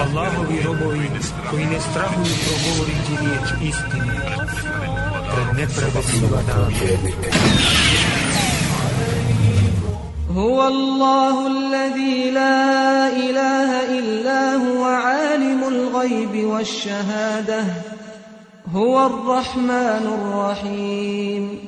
Allahovi robovi koji ne strahuju progovoriti riječ istine pred nepravednim vladama. هو الله الذي لا إله إلا هو عالم الغيب والشهادة هو الرحمن الرحيم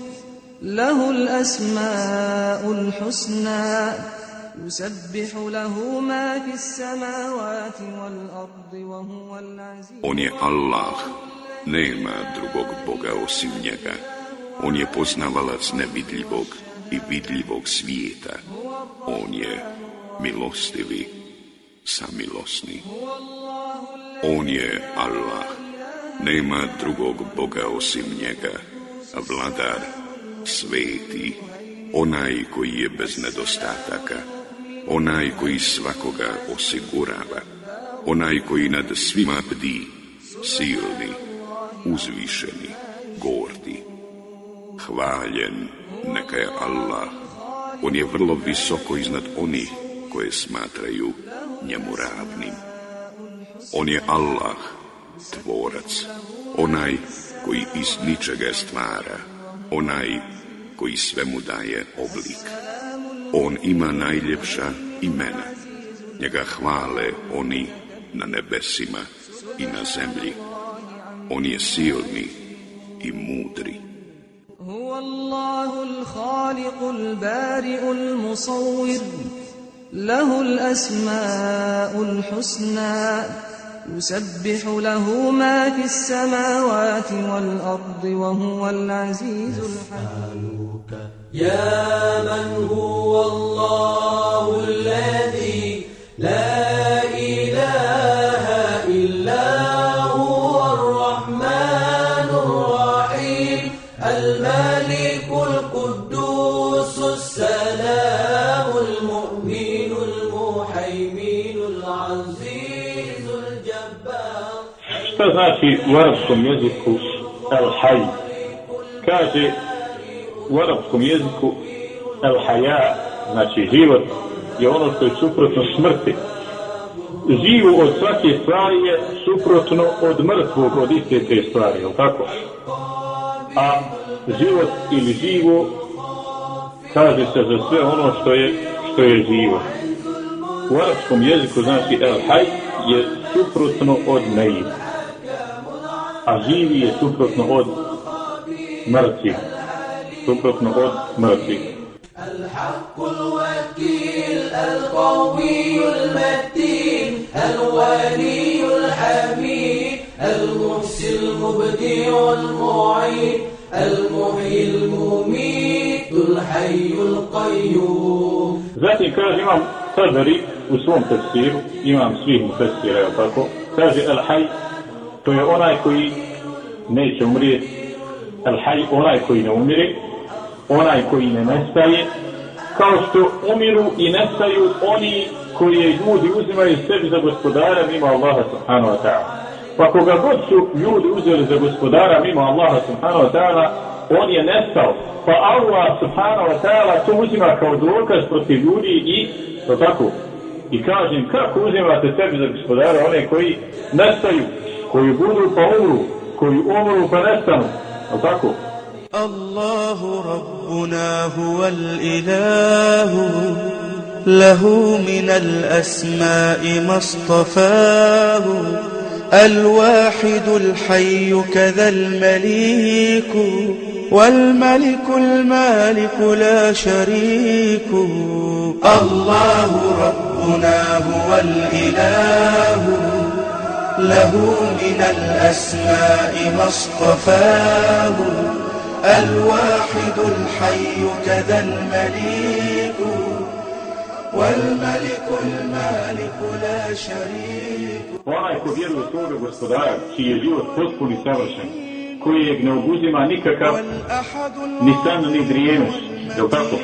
له الأسماء الحسنى يسبح له ما في السماوات والأرض وهو العزيز On je Allah, nema drugog Boga osim njega. On je poznavalac nevidljivog i vidljivog svijeta. On je milostivi, samilosni. On je Allah, nema drugog Boga osim njega, vladar, sveti, onaj koji je bez nedostataka, onaj koji svakoga osigurava, onaj koji nad svima bdi, silni, uzvišeni, gordi. Hvaljen neka je Allah, on je vrlo visoko iznad onih koje smatraju njemu ravnim. On je Allah, tvorac, onaj koji iz ničega stvara, onaj koji svemu daje oblik. On ima najljepša imena. Njega hvale oni na nebesima i na zemlji. On je silni i mudri. هو الله الخالق البارئ المصور له الأسماء الحسنى يسبح له ما في السماوات والأرض وهو العزيز الحكيم يا من هو الله الذي لا znači u arapskom jeziku el haj? Kaže u arapskom jeziku el haja, znači život, je ono što je suprotno smrti. Živo od svake stvari je suprotno od mrtvog, od iste te stvari, je tako? A život ili živo kaže se za sve ono što je, što je živo. U arapskom jeziku znači el haj je suprotno od neib. A živi je suprotno od mrtvih. Suprotno od القيوم Zatim kaže imam Taberi u svom tefsiru, imam svih mu tefsira, tako? Kaže El Haj, to je onaj koji neće umrijeti. El Haj, onaj koji ne umire, onaj koji ne nestaje, kao što umiru i nestaju oni koje ljudi uzimaju sebi za gospodara mimo Allaha subhanahu wa ta'ala. Pa koga god su ljudi uzeli za gospodara mimo Allaha subhanahu wa ta'ala, on je nestao. Pa Allah subhanahu wa ta'ala to uzima kao dokaz protiv ljudi i to tako. I kažem, kako uzimate sebi za gospodara one koji nestaju, koji budu pa umru, koji umru pa nestanu, je tako? الله ربنا هو الإله له من الأسماء ما اصطفاه الواحد الحي كذا المليك والملك المالك لا شريك الله ربنا هو الإله له من الأسماء ما اصطفاه الواحد الحي كذا المليك والملك المالك لا شريك Onaj ko vjeruje u svoga gospodara, čiji je život potpuni savršen, koji je ne oduzima nikakav ni san ni drijemeš, je tako?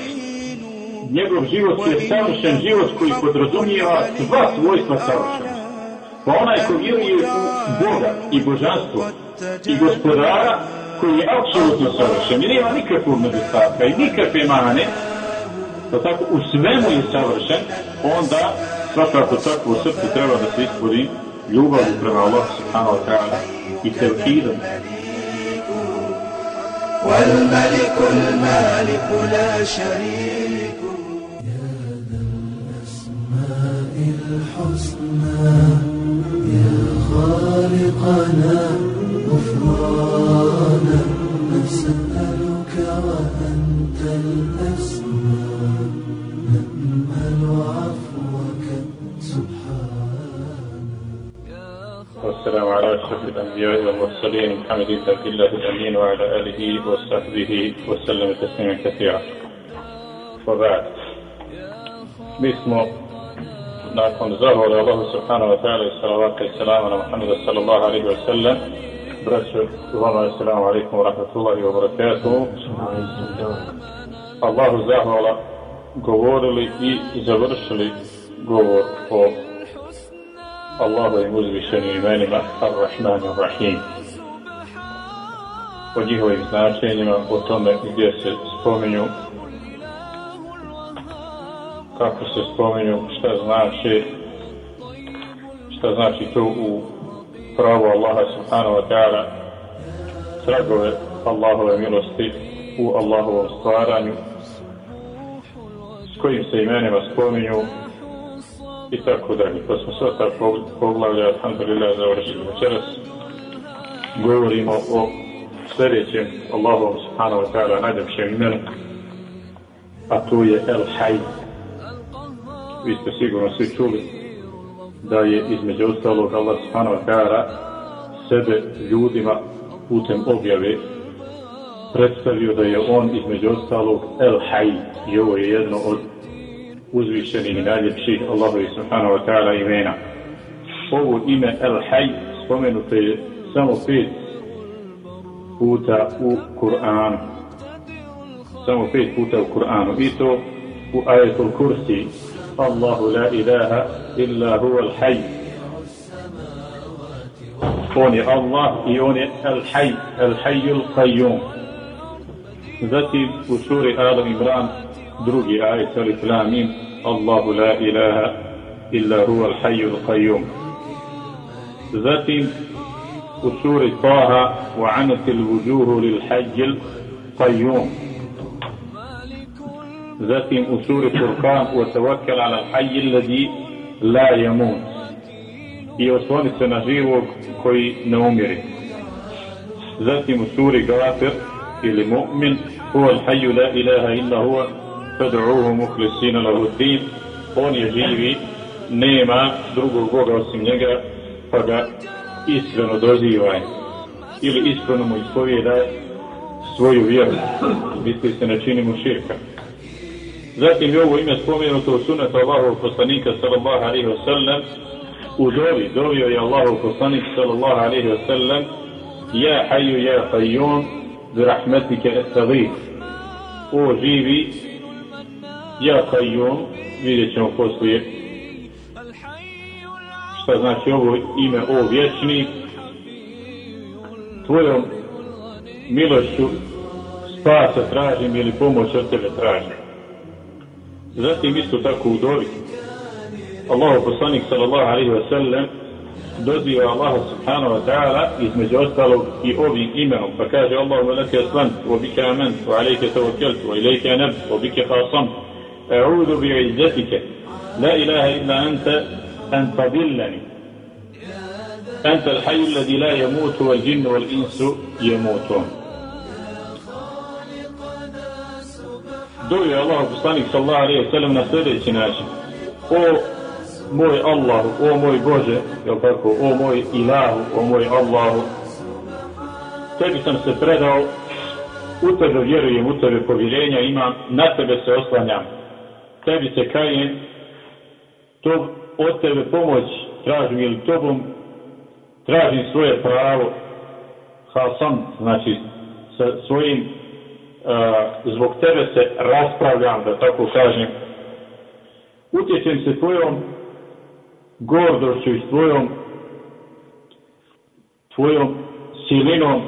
Njegov život je savršen život koji podrazumijeva sva svojstva savršena. Pa onaj ko vjeruje u Boga i božanstvo i gospodara koji je apsolutno savršen i nema nikakvog nedostatka i nikakve mane, pa tako u svemu je savršen, onda svakako tako u srcu treba da se ispodi ljubav prema Allah subhanahu wa ta'ala i tevhidom. والملك المالك لا شريك الحسنى يا خالقنا غفرانا نسألك وأنت الأسمى. نأمل عفوك سبحانك. والسلام على أشرف الأنبياء والمرسلين محمد بن الله الأمين وعلى آله وصحبه وسلم تسليما كثيرا. وبعد باسم nakon zahvale Allahu subhanahu wa ta'ala i salavata i salama na Muhammeda sallallahu alaihi wa sallam. Braću, vama assalamu alaikum wa rahmatullahi wa barakatuhu. Allahu zahvala govorili i završili govor o Allahovim uzvišenim imenima Ar-Rahman Ar-Rahim. O njihovim značenjima o tome gdje se spominju kako se spominju, šta znači šta znači to u pravo Allaha subhanahu wa ta'ala tragove Allahove milosti u Allahovom stvaranju s kojim se imenima spominju i tako dalje. Pa smo sve tako poglavlja, alhamdulillah, završili večeras. Govorimo o sljedećem Allahovom subhanahu wa ta'ala najljepšem imenu, a to je El Hayy vi ste sigurno svi čuli da je između ostalog Allah subhanahu wa ta'ala sebe ljudima putem objave predstavio da je on između ostalog El Hay i ovo je jedno od uzvišenih i najljepših Allahovi subhanahu wa ta'ala imena. Ovo ime El Hay spomenuto je samo pet puta u Kur'anu. Samo pet puta u Kur'anu. I to u ajetul kursi الله لا إله إلا هو الحي. يوني الله يوني الحي الحي القيوم. ذاتي بسور آل إبران دروجي آية الإسلامين. الله لا إله إلا هو الحي القيوم. ذاتي بسور طه وعنت الوجوه للحي القيوم. Zatim u suri Furkan u tawakkal ala al-hayy alladhi la yamut. I osloni se na živog koji ne umiri. zatim u suri Gafir ili Mu'min huwa al-hayy la ilaha illa huwa fad'uuhu mukhlisina lahu din on je živi nema drugog Boga osim njega pa ga iskreno dozivaj. Ili iskreno mu ispovjedaj svoju vjeru. Misli se ne činimo širka. Zatim je ovo ime spomenuto u sunetu Allahov poslanika sallallahu alaihi wa sallam. U dovi, dovio je Allahov poslanik sallallahu alaihi wa sallam Ja haju ja qayyum bi rahmetike estagif O živi Ja qayyum vidjet ćemo poslije šta znači ovo ime o vječni. Tvojom milošću spasa tražim ili pomoć od tebe tražim. Zatim isto tako u dovi. Allahu poslanik sallallahu alaihi wa sallam doziva Allah subhanahu wa ta'ala između ostalog i ovim imenom. Pa kaže Allahu laka aslam, wa bika aman, wa alejke tawakkaltu, wa ilejke anab, wa bika khasam. A'udhu bi izzatika. La ilaha illa anta an tadillani. أنت الحي الذي لا يموت والجن والإنس يموتون dovio Allah poslanik sallallahu alaihi wa sallam na sljedeći način. O moj Allahu, o moj Bože, jel tako, o moj Ilahu, o moj Allahu, tebi sam se predao, u tebe vjerujem, u tebe povjerenja imam, na tebe se oslanjam. Tebi se kajem to od tebe pomoć tražim ili tobom tražim svoje pravo hasan, znači sa svojim E, zbog tebe se raspravljam, da tako kažem, utječem se tvojom gordošću i tvojom tvojom silinom.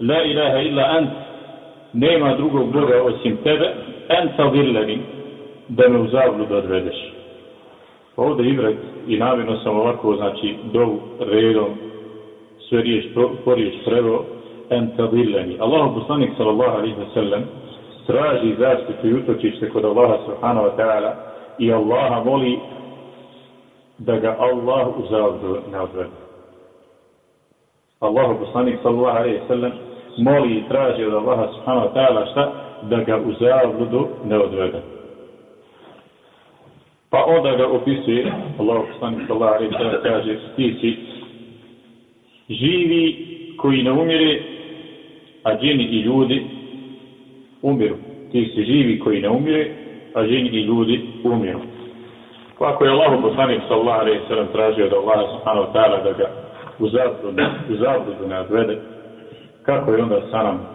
La ilaha illa ant. Nema drugog Boga osim tebe. Enta villani da me u zabludu odvedeš. Pa ovdje ibrat i namjerno sam ovako znači dovu redom sve riješ po prevo enta villani Allahu poslanik sallallahu alaihi wa sallam traži zaštitu i utočište kod Allaha subhanahu wa ta'ala i Allaha moli da ga Allah uzavdu na odvrdu. Allahu poslanik sallallahu alaihi wa sallam moli i traži od Allaha subhanahu wa ta'ala šta da ga u zabludu ne odvede. Pa onda ga opisuje, Allah poslanik sallallahu alaihi wa sallam kaže, ti si živi koji ne umire, a džini i ljudi umiru. Ti si živi koji ne umire, a džini i ljudi umiru. Kako je Allah poslanik sallallahu alaihi ve sallam tražio da Allah subhanahu wa ta'ala da ga u zabludu, u zabludu ne odvede, kako je onda sa nam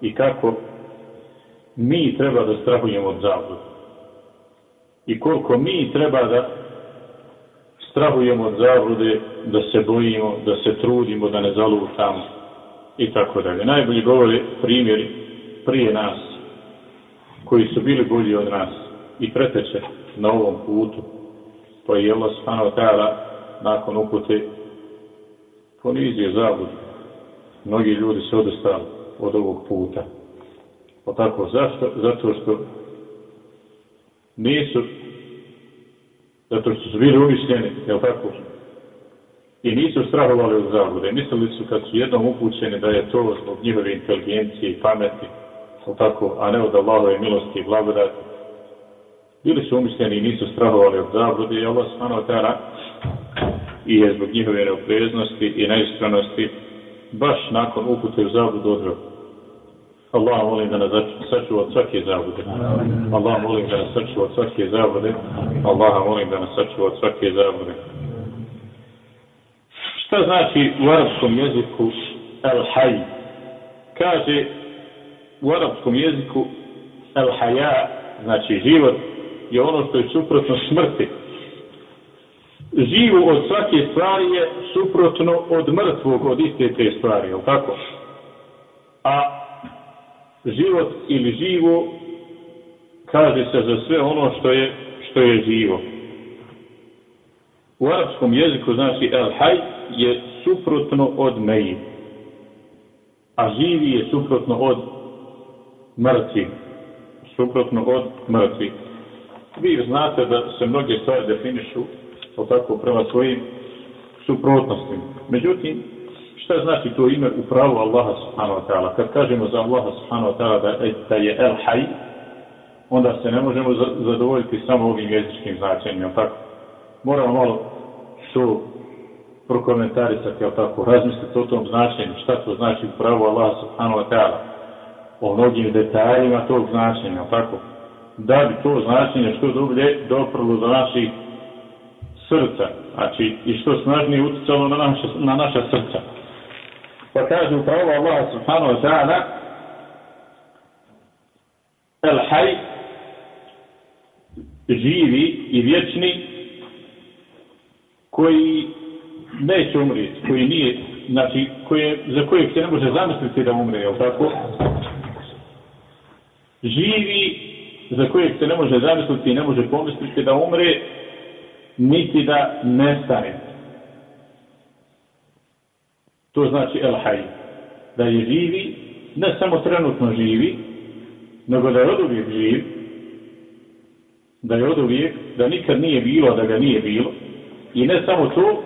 i kako mi treba da strahujemo od zabludu. I koliko mi treba da strahujemo od zablude, da se bojimo, da se trudimo, da ne zalutamo i tako dalje. Najbolji govori primjeri prije nas, koji su bili bolji od nas i preteče na ovom putu, pa je Allah subhanahu wa ta'ala nakon upute ponizio zabud. Mnogi ljudi se odostali od ovog puta. O tako, zašto? Zato što nisu, zato što su bili umišljeni, je tako? I nisu strahovali od zabude. Mislili su kad su jednom upućeni da je to zbog njihove inteligencije i pameti, tako, a ne od Allahove milosti i blagodati. Bili su umišljeni i nisu strahovali od zabude i Allah smano tera i je zbog njihove neopreznosti i neistranosti baš nakon upute u zabudu odveo. Allah molim da nas sačuva od svake zabude. Allah molim da nas sačuva od svake zabude. Allah molim da nas sačuva od svake zabude. Šta znači u arapskom jeziku el haj? Kaže u arapskom jeziku el haja, znači život, je ono što je suprotno smrti živo od svake stvari je suprotno od mrtvog od iste te stvari, je tako? A život ili živo kaže se za sve ono što je što je živo. U arapskom jeziku znači el haj je suprotno od meji. A živi je suprotno od mrtvi. Suprotno od mrtvi. Vi znate da se mnoge stvari definišu o tako, prema svojim suprotnostima. Međutim, šta znači to ime u pravu Allaha subhanahu wa ta'ala? Kad kažemo za Allaha subhanahu wa ta'ala da, da je el haj, onda se ne možemo zadovoljiti samo ovim jezičkim značenjem, tako? Moramo malo to prokomentarisati, jel tako, razmisliti o tom značenju, šta to znači pravo Allah subhanahu wa ta'ala, o mnogim detaljima tog značenja, jel tako? Da bi to značenje što dublje doprlo do naših srca, znači i što snažnije utjecalo na naša, na naša srca. Pa kaže upravo Allah subhanahu wa ta'ala El haj živi i vječni koji neće umrijeti, koji nije, znači koje, za kojeg se ne može zamisliti da umre, je tako? Živi za kojeg se ne može zamisliti i ne može pomisliti da umre, niti da nestane. To znači El Hay. Da je živi, ne samo trenutno živi, nego da je od uvijek živ, da je od uvijek, da nikad nije bilo, da ga nije bilo, i ne samo to,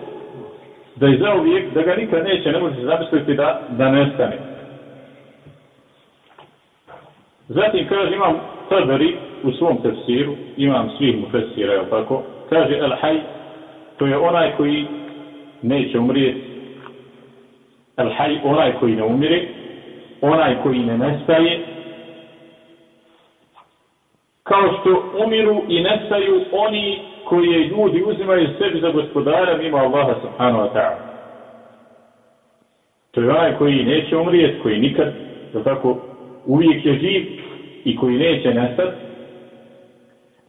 da je zauvijek, da ga nikad neće, ne može se zamisliti da, da nestane. Zatim kaže, imam Taberi u svom tefsiru, imam svih mu tefsira, je tako, kaže El Haj, to je onaj koji neće umrijeti. El Haj, onaj koji ne umire, onaj koji ne nestaje, kao što umiru i nestaju oni koje ljudi uzimaju sebi za gospodara mimo Allaha subhanahu wa ta'ala. To je onaj koji neće umrijeti, koji nikad, da tako, uvijek je živ i koji neće nestati.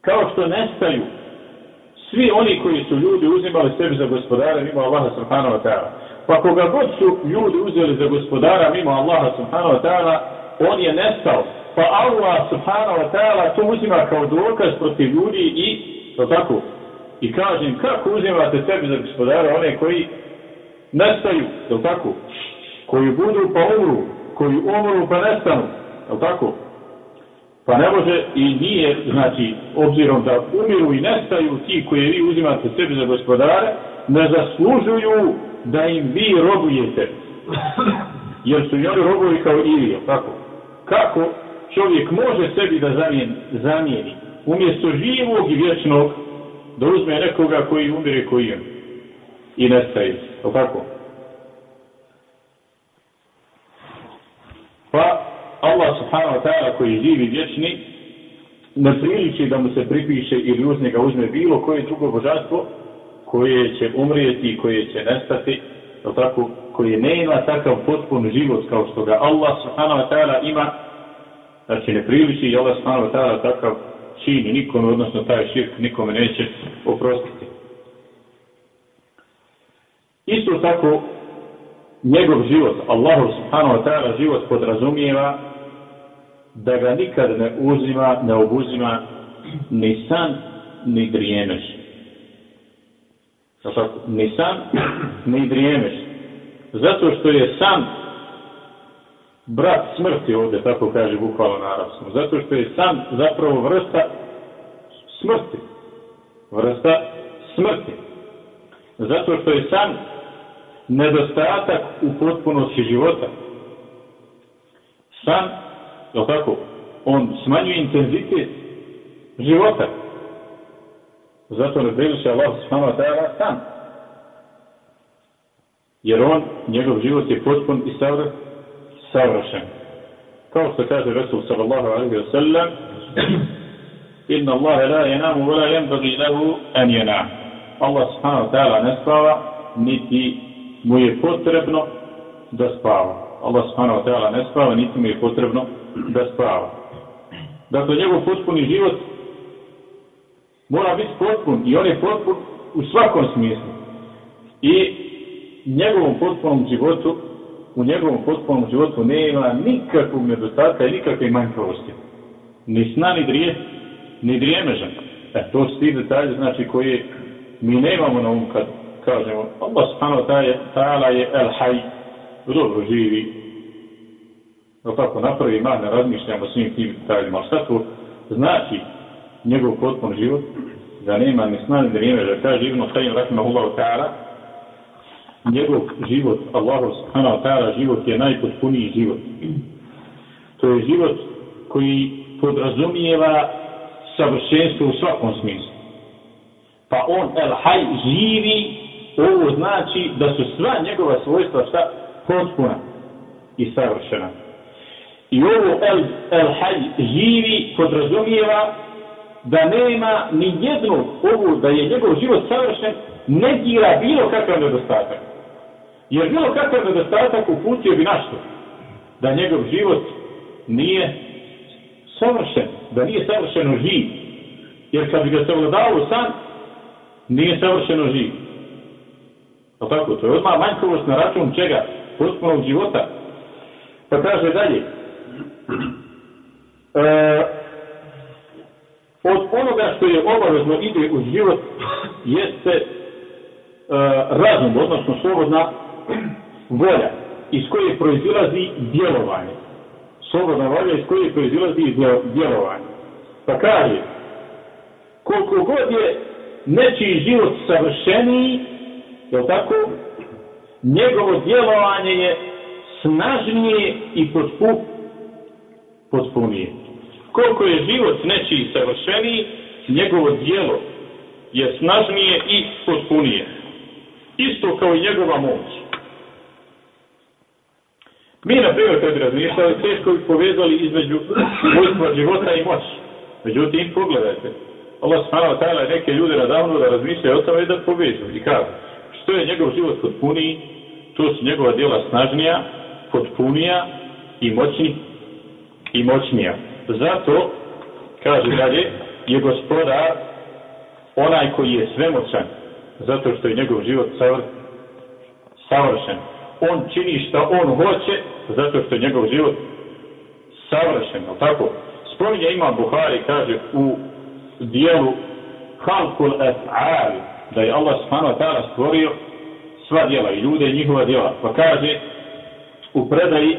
Kao što nestaju svi oni koji su ljudi uzimali sebi za gospodara mimo Allaha subhanahu wa ta'ala. Pa koga god su ljudi uzeli za gospodara mimo Allaha subhanahu wa ta'ala, on je nestao. Pa Allah subhanahu wa ta'ala to uzima kao dokaz protiv ljudi i to tako. I kažem, kako uzimate sebi za gospodara one koji nestaju, je tako? Koji budu pa umru, koji umru pa nestanu, je tako? Pa ne može i nije, znači, obzirom da umiru i nestaju ti koje vi uzimate sebi za gospodare, ne zaslužuju da im vi robujete. Jer su i oni robovi kao i vi, tako? Kako čovjek može sebi da zamijeni, zamijeni umjesto živog i vječnog, da uzme nekoga koji umire koji je. I nestaje, tako? Pa Allah subhanahu wa ta'ala koji živi vječni, ne priliči da mu se pripiše ili uz njega uzme bilo koje drugo božanstvo koje će umrijeti i koje će nestati, tako, koji ne ima takav potpun život kao što ga Allah subhanahu wa ta'ala ima, znači ne priliči i Allah subhanahu wa ta'ala takav čini nikome, odnosno taj širk nikome neće oprostiti. Isto tako, njegov život, Allahu subhanahu wa ta'ala život podrazumijeva da ga nikad ne uzima, ne obuzima ni san, ni drijemeš. Ni san, ni drijemeš. Zato što je san brat smrti ovdje, tako kaže bukvalo na arabskom. Zato što je sam zapravo vrsta smrti. Vrsta smrti. Zato što je san nedostatak u potpunosti života. San je tako? On smanjuje intenzitet života. Zato ne priliče Allah subhanahu wa ta'ala sam. Jer on, njegov život je potpun i savršen. Kao što kaže Rasul sallallahu alaihi wa sallam, Inna Allahe la jenamu, wa la jenbagi lehu an jenam. Allah subhanahu wa ta'ala ne spava, niti mu je potrebno da spava. Allah subhanahu wa ta'ala ne spava, niti mu je potrebno da spava. Dakle, njegov potpuni život mora biti potpun i on je potpun u svakom smislu. I njegovom potpunom životu, u njegovom potpunom životu nema nikakvog nedostatka i nikakve manjkavosti. Ni sna, ni drije, ni drijemeža. E, to su ti detalje, znači, koje mi nemamo na um kad kažemo Allah subhanahu wa ta'ala je el haj, dobro živi, no tako napravi ma, ne razmišljamo svim tim detaljima. Šta to znači njegov potpun život? Da nema ni sna, ni da kaže Ibn Sajim Rahimahullahu ta'ala, njegov život, Allahu subhanahu wa ta'ala, život je najpotpuniji život. To je život koji podrazumijeva savršenstvo u svakom smislu. Pa on, el haj, živi, ovo znači da su sva njegova svojstva šta potpuna i savršena. I ovo El, El Haj živi podrazumijeva da nema ni jednog, ovu, da je njegov život savršen, ne dira bilo kakav nedostatak. Jer bilo kakav nedostatak uputio bi našto? Da njegov život nije savršen, da nije savršeno živ. Jer kad bi ga savladao san, nije savršeno živ. O tako, to je odmah manjkovost na račun čega? Potpunog života. Pa kaže dalje, e, od onoga što je obavezno ide u život jeste e, razum, odnosno slobodna volja iz koje proizilazi djelovanje. Slobodna volja iz koje proizilazi djelovanje. Pa kaže, koliko god je nečiji život savršeniji, je tako, njegovo djelovanje je snažnije i potpu, potpunije. Koliko je život nečiji savršeniji, njegovo djelo je snažnije i potpunije. Isto kao i njegova moć. Mi, na primjer, kad bi razmišljali, teško bi povezali između svojstva života i moći. Međutim, pogledajte. Allah subhanahu wa ta'ala neke ljude nadavno da razmišljaju o tome i da povežu. I kaže, što je njegov život potpuniji, to su njegova djela snažnija, potpunija i moćni i moćnija. Zato, kaže dalje, je gospodar onaj koji je svemoćan, zato što je njegov život savr, savršen. On čini što on hoće, zato što je njegov život savršen, tako? Spominje ima Buhari, kaže, u dijelu Halkul Ef'al, da je Allah subhanahu wa ta'ala stvorio sva djela i ljude i njihova djela. Pa kaže u predaji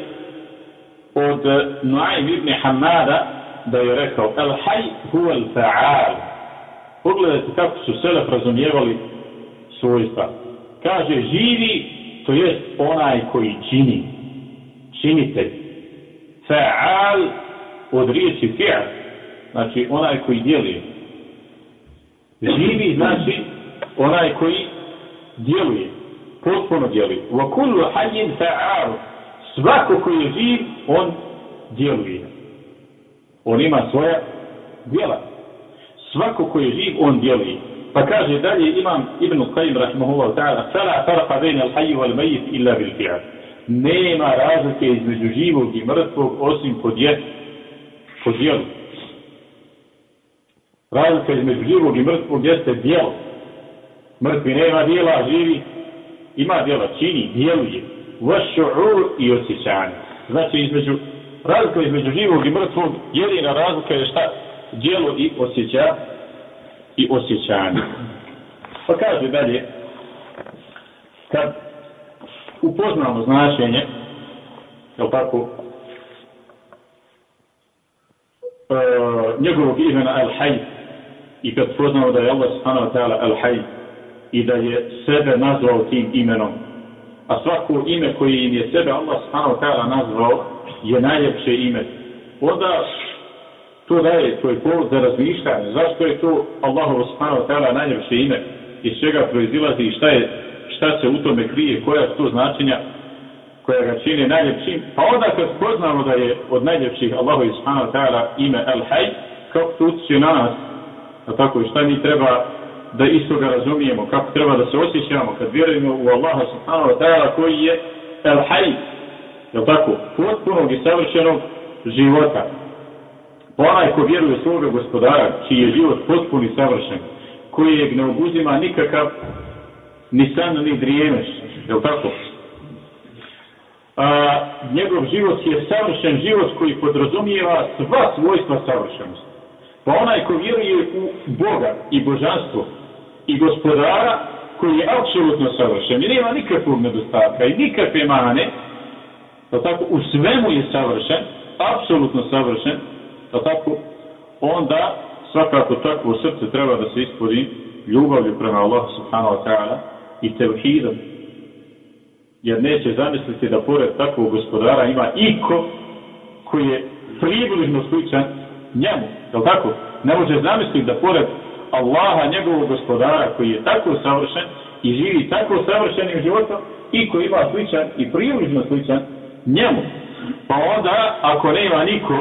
od eh, Nuaym ibn Hamada da je rekao El haj huwa al fa'al. Pogledajte kako su selef razumijevali svojstva. Kaže živi, to jest onaj koji čini. Činitelj. Fa'al od riječi fi'al. Znači onaj koji djeluje. Živi znači onaj koji djeluje. Potpuno djeluje. Wa kullu hajin fa'al. Svako koji je živ, on djeluje. On ima svoja djela. Svako koji je živ, on djeluje. Pa kaže dalje imam Ibn Qayyim rahimahullahu ta'ala Fala farqa bejna al-hayy wal mayyit illa bil fi'al. Nema razlike između živog i mrtvog osim po djelu. po djelu. Razlika između živog i mrtvog jeste djelo. Mrtvi nema djela, živi ima djela, čini, djeluje. Vašu'ur i osjećanje. Znači između razlika između živog i mrtvog jedina razlika je šta? Djelo i osjećanje i osjećanje. Pa kaže dalje, kad upoznamo značenje, je tako, e, njegovog imena Al-Hayy, i kad spoznamo da je Allah subhanahu wa ta'ala Al-Hayy, i da je sebe nazvao tim imenom, a svako ime koje im je sebe Allah subhanahu wa ta'ala nazvao, je najljepše ime. Onda to daje je povod za razmišljanje. Zašto je to Allahu subhanahu wa ta'ala najljepše ime? Iz čega proizilazi i šta, je, šta se u tome krije? Koja su to značenja koja ga čini najljepšim? Pa onda kad spoznamo da je od najljepših Allahu subhanahu wa ta'ala ime Al-Hay, kako to utječe na nas, a tako i šta mi treba da isto ga razumijemo, kako treba da se osjećamo kad vjerujemo u Allaha subhanahu wa ta'ala koji je El Hay, je tako, potpunog i savršenog života. Onaj ko vjeruje svoga gospodara, čiji je život potpun i savršen, koji je ne obuzima nikakav ni san ni drijemeš, je tako? A, njegov život je savršen život koji podrazumijeva sva svojstva savršenosti. Pa onaj ko vjeruje u Boga i božanstvo i gospodara koji je apsolutno savršen i nema nikakvog nedostatka i nikakve mane, pa tako u svemu je savršen, apsolutno savršen, pa tako onda svakako takvo srce treba da se ispodi ljubavlju prema Allahu subhanahu wa ta'ala i tevhidom. Jer neće zamisliti da pored takvog gospodara ima iko koji je približno sličan njemu. Je li tako? Ne može zamisliti da pored Allaha, njegovog gospodara, koji je tako savršen i živi tako savršenim životom, i koji ima sličan i približno sličan njemu. Pa onda, ako nema niko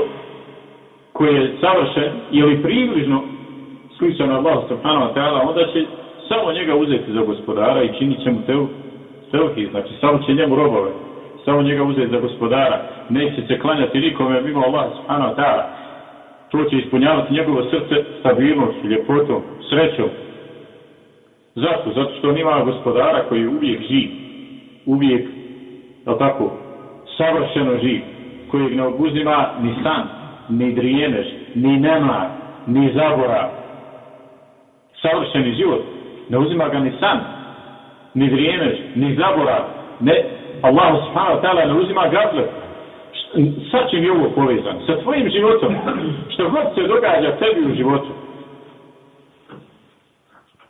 koji je savršen ili približno sličan Allah subhanahu wa ta'ala, onda će samo njega uzeti za gospodara i činit će mu teo, teohi, znači samo će njemu robove, samo njega uzeti za gospodara, neće se klanjati nikome mimo Allah subhanahu wa ta'ala. To će ispunjavati njegovo srce stabilnošću, ljepotom, srećom. Zašto? Zato što on ima gospodara koji uvijek živ, uvijek, je tako, savršeno živ, kojeg ne obuzima ni san, ni drijemež, ni nemar, ni zabora. Savršeni život, ne uzima ga ni san, ni drijemež, ni zabora. Ne, Allah subhanahu wa ta'ala ne uzima gazle. Sa čim je ovo povezan? Sa tvojim životom. Što god se događa tebi u životu.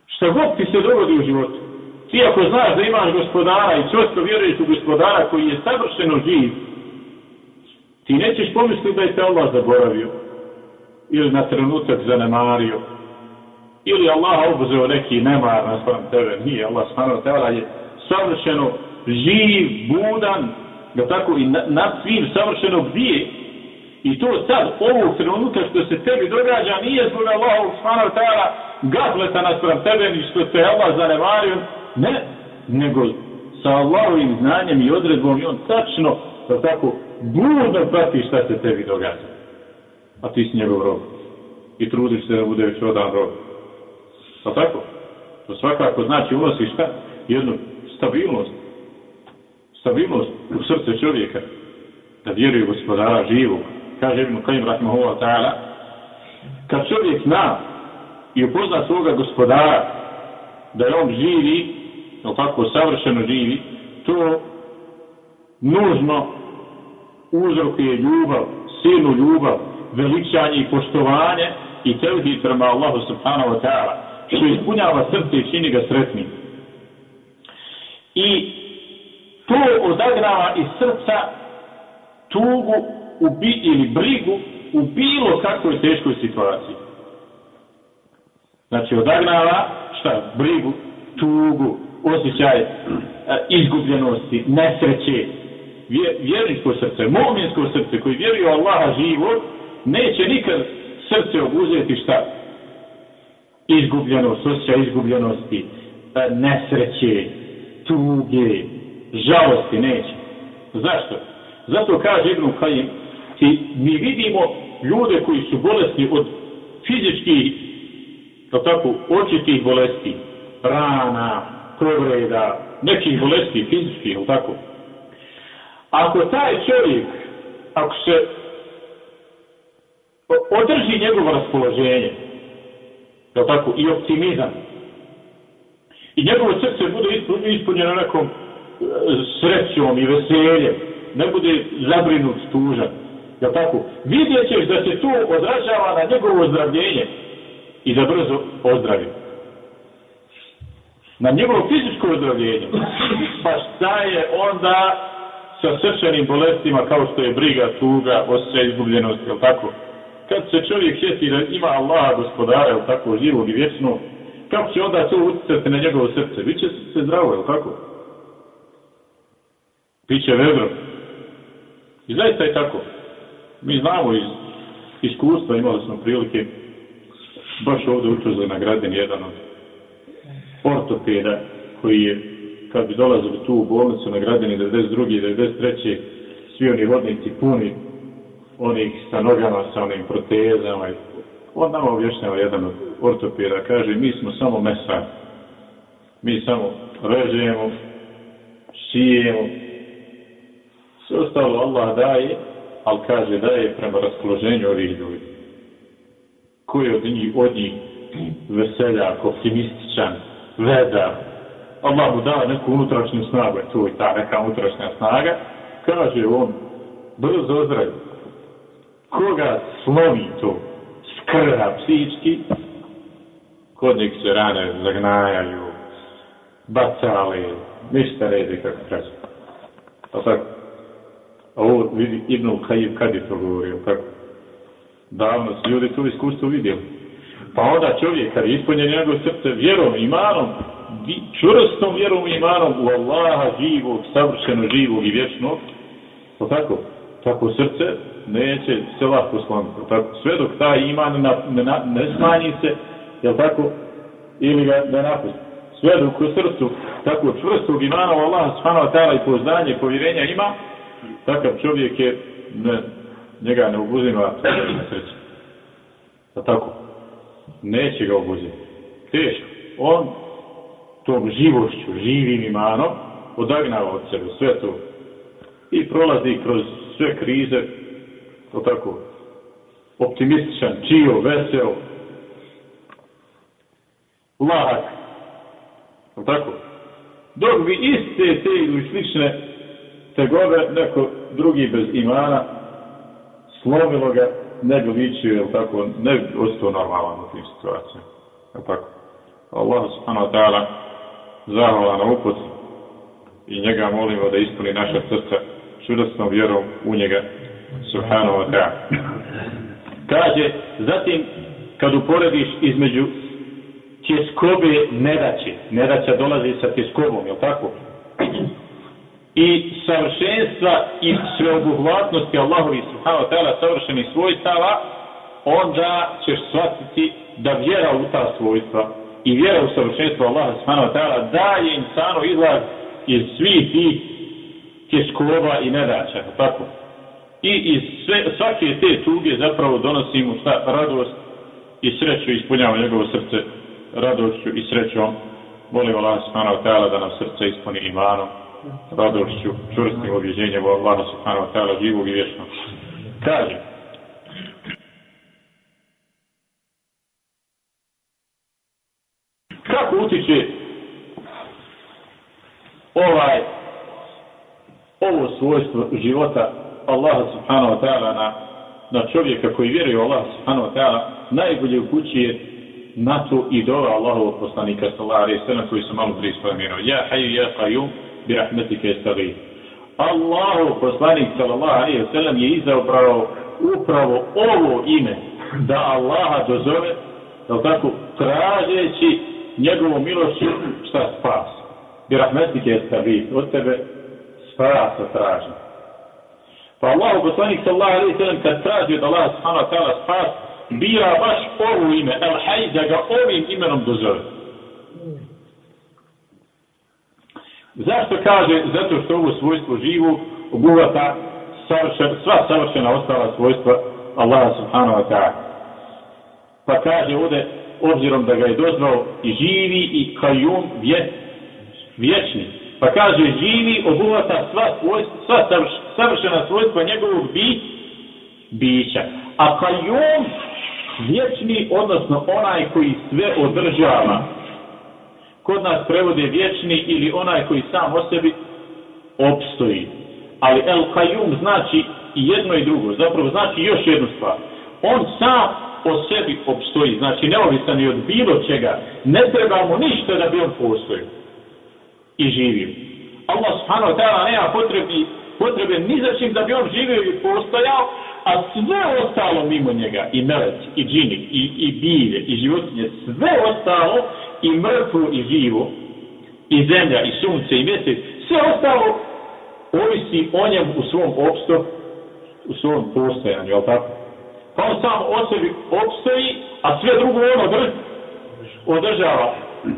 Što god ti se dogodi u životu. Ti ako znaš da imaš gospodara i čvrsto vjeruješ u gospodara koji je savršeno živ, ti nećeš pomisliti da je te Allah zaboravio. Ili na trenutak zanemario. Ili Allah obuzeo neki nemar na svam tebe. Nije, Allah stvarno tela je savršeno živ, budan, da tako i nad svim savršeno bdije. I to sad, ovog trenutka što se tebi događa, nije zbog Allahog subhanahu wa ta'ala gafleta naspram tebe, ni što te Allah zanemario, ne, nego sa Allahovim znanjem i odredbom i on tačno, da tako, budno prati šta se tebi događa. A ti si njegov rob. I trudiš se da bude već odan rob. Pa tako? To svakako znači unosi šta? Jednu stabilnost. Stabilnost u srce čovjeka. Da vjeruje gospodara živog. Kaže Ibn Qajim Rahimahullah ta'ala. Kad čovjek zna i upozna svoga gospodara da je on živi, no tako savršeno živi, to nužno uzrokuje ljubav, sinu ljubav, veličanje i poštovanje i tevhid prema Allahu subhanahu wa ta'ala, što ispunjava srce i čini ga sretnim. I to odagrava iz srca tugu u bi, ili brigu u bilo kakvoj teškoj situaciji. Znači, odagnava, šta, brigu, tugu, osjećaj e, izgubljenosti, nesreće, vjerničko srce, mominsko srce koji vjeruje u Allaha živo, neće nikad srce obuzeti šta? Izgubljenost, osjećaj izgubljenosti, e, nesreće, tuge, žalosti, neće. Zašto? Zato kaže Ibn Kajim, ti mi vidimo ljude koji su bolesni od fizičkih, to tako, očitih bolesti, rana, povreda, nekih bolesti fizičkih, tako. Ako taj čovjek, ako se održi njegovo raspoloženje, je tako, i optimizam, i njegovo srce bude ispunjeno nekom e, srećom i veseljem, ne bude zabrinut, tužan, je tako, vidjet ćeš da se to odražava na njegovo ozdravljenje i da brzo ozdravi. Na njegovo fizičko ozdravljenje. Pa šta je onda sa srčanim bolestima kao što je briga, tuga, osjećaj izgubljenosti, je tako? kad se čovjek sjeti da ima Allaha gospodara, ili tako, živog i vječnog, kako će onda to utjecati na njegovo srce? Biće se zdravo, ili tako? Biće vedro. I zaista je tako. Mi znamo iz iskustva, imali smo prilike, baš ovdje učuzili na gradin jedan od ortopeda, koji je, kad bi dolazili tu u bolnicu na gradini 92. i 93. svi oni hodnici puni onih sa nogama, sa onim protezama. On nama objašnjava jedan od ortopira, kaže, mi smo samo mesar. Mi samo režemo, šijemo. Sve ostalo Allah daje, ali kaže daje prema raspoloženju ovih ljudi. Koji od njih, od njih veseljak, optimističan, veda, Allah mu da neku unutrašnju snagu, tu i ta neka unutrašnja snaga, kaže on, brzo ozdravi, koga slovi to skrha psički, kod njih se rane zagnajaju, bacali, ništa redi kako kaže. Pa tako, a ovo vidi Ibn Kajib kad je to govorio, tako. Davno su ljudi to iskustvo vidjeli. Pa onda čovjek kad je ispunjen njegov srce vjerom i imanom, čvrstom vjerom i imanom u Allaha živog, savršeno živog i vječnog, pa tako, tako srce neće se lako slomiti. Tako, sve dok taj iman na, ne, na, ne smanji se, je tako, ili ga ne napusti. Sve dok u srcu tako čvrstog imana u Allaha subhanahu ta'ala i poznanje, povjerenja ima, takav čovjek je, ne, njega ne obuzima na sreće. Pa tako, neće ga obuziti. Teško. On tom živošću, živim imanom, odagnava od sebe sve to i prolazi kroz sve krize, to tako, optimističan, čio, vesel, lahak, to tako. Dok bi iste te ili slične tegove neko drugi bez imana slomilo ga, ne bi ličio, jel tako, ne bi ostao normalan u tim situacijama. Jel tako? Allah subhanahu wa ta'ala zahvala na uput i njega molimo da ispuni naša srca čudosnom vjerom u njega subhanahu wa ta'ala. Kaže, zatim, kad uporediš između tjeskobe nedaće, nedaća dolazi sa tjeskobom, je tako? i savršenstva i sveobuhvatnosti Allahovi subhanahu wa ta'ala savršenih svojstava, onda ćeš shvatiti da vjera u ta svojstva i vjera u savršenstvo Allaha subhanahu wa ta'ala daje insanu izlaz iz svih tih tjeskova i nedaća, tako? I iz sve, svake te tuge zapravo donosi mu šta, radost i sreću ispunjava njegovo srce radošću i srećom. Molim Allah subhanahu wa ta'ala da nam srce ispuni imanom, radošću, čvrstim objeđenjem u Allah subhanahu wa ta'ala živog i vječnog. Kaže, kako utiče ovaj ovo svojstvo života Allaha subhanahu wa ta'ala na, na čovjeka koji vjeruje u Allaha subhanahu wa ta'ala najbolje u kući je na to i dova Allahovog poslanika sallallahu alaihi sallam koji su malo prije spomenuo. Ja haju ja qajum bi rahmetike estagih Allahov poslanik sallallahu alaihi sallam je izabrao upravo ovo ime da Allaha dozove da tako tražeći njegovu milošću šta spas bi rahmetike stavit, od tebe spasa traži. Pa Allah, poslanik sallallahu alaihi sallam, kad traži od Allah subhanahu wa ta'ala spas, bira baš ovo ime, El Haj, da ga ovim imenom dozove. Zašto kaže? Zato što ovo svojstvo živu obuhvata savršen, sva savršena ostala svojstva Allaha subhanahu wa ta'ala. Pa kaže ovdje obzirom da ga je doznao i živi i kajum vje, vječni. Pa kaže, živi obuhvata sva, svojstva, sva savrš, savršena svojstva njegovog bi, bića. A kajum, vječni, odnosno onaj koji sve održava, kod nas prevode vječni ili onaj koji sam o sebi opstoji. Ali el kajum znači i jedno i drugo, zapravo znači još jednu stvar. On sam o sebi obstoji, znači neovisan je od bilo čega, ne trebamo ništa da bi on postojio i živio. Allah subhanahu wa ta'ala nema potrebi, potrebe ni za čim da bi on živio i postojao, a sve ostalo mimo njega, i melec, i džinik, i, i bilje, i životinje, sve ostalo, i mrtvo, i živo, i zemlja, i sunce, i mjesec, sve ostalo ovisi o njem u svom opsto, u svom postojanju, je tako? Pa on sam o sebi obstoji, a sve drugo ono drž, održava,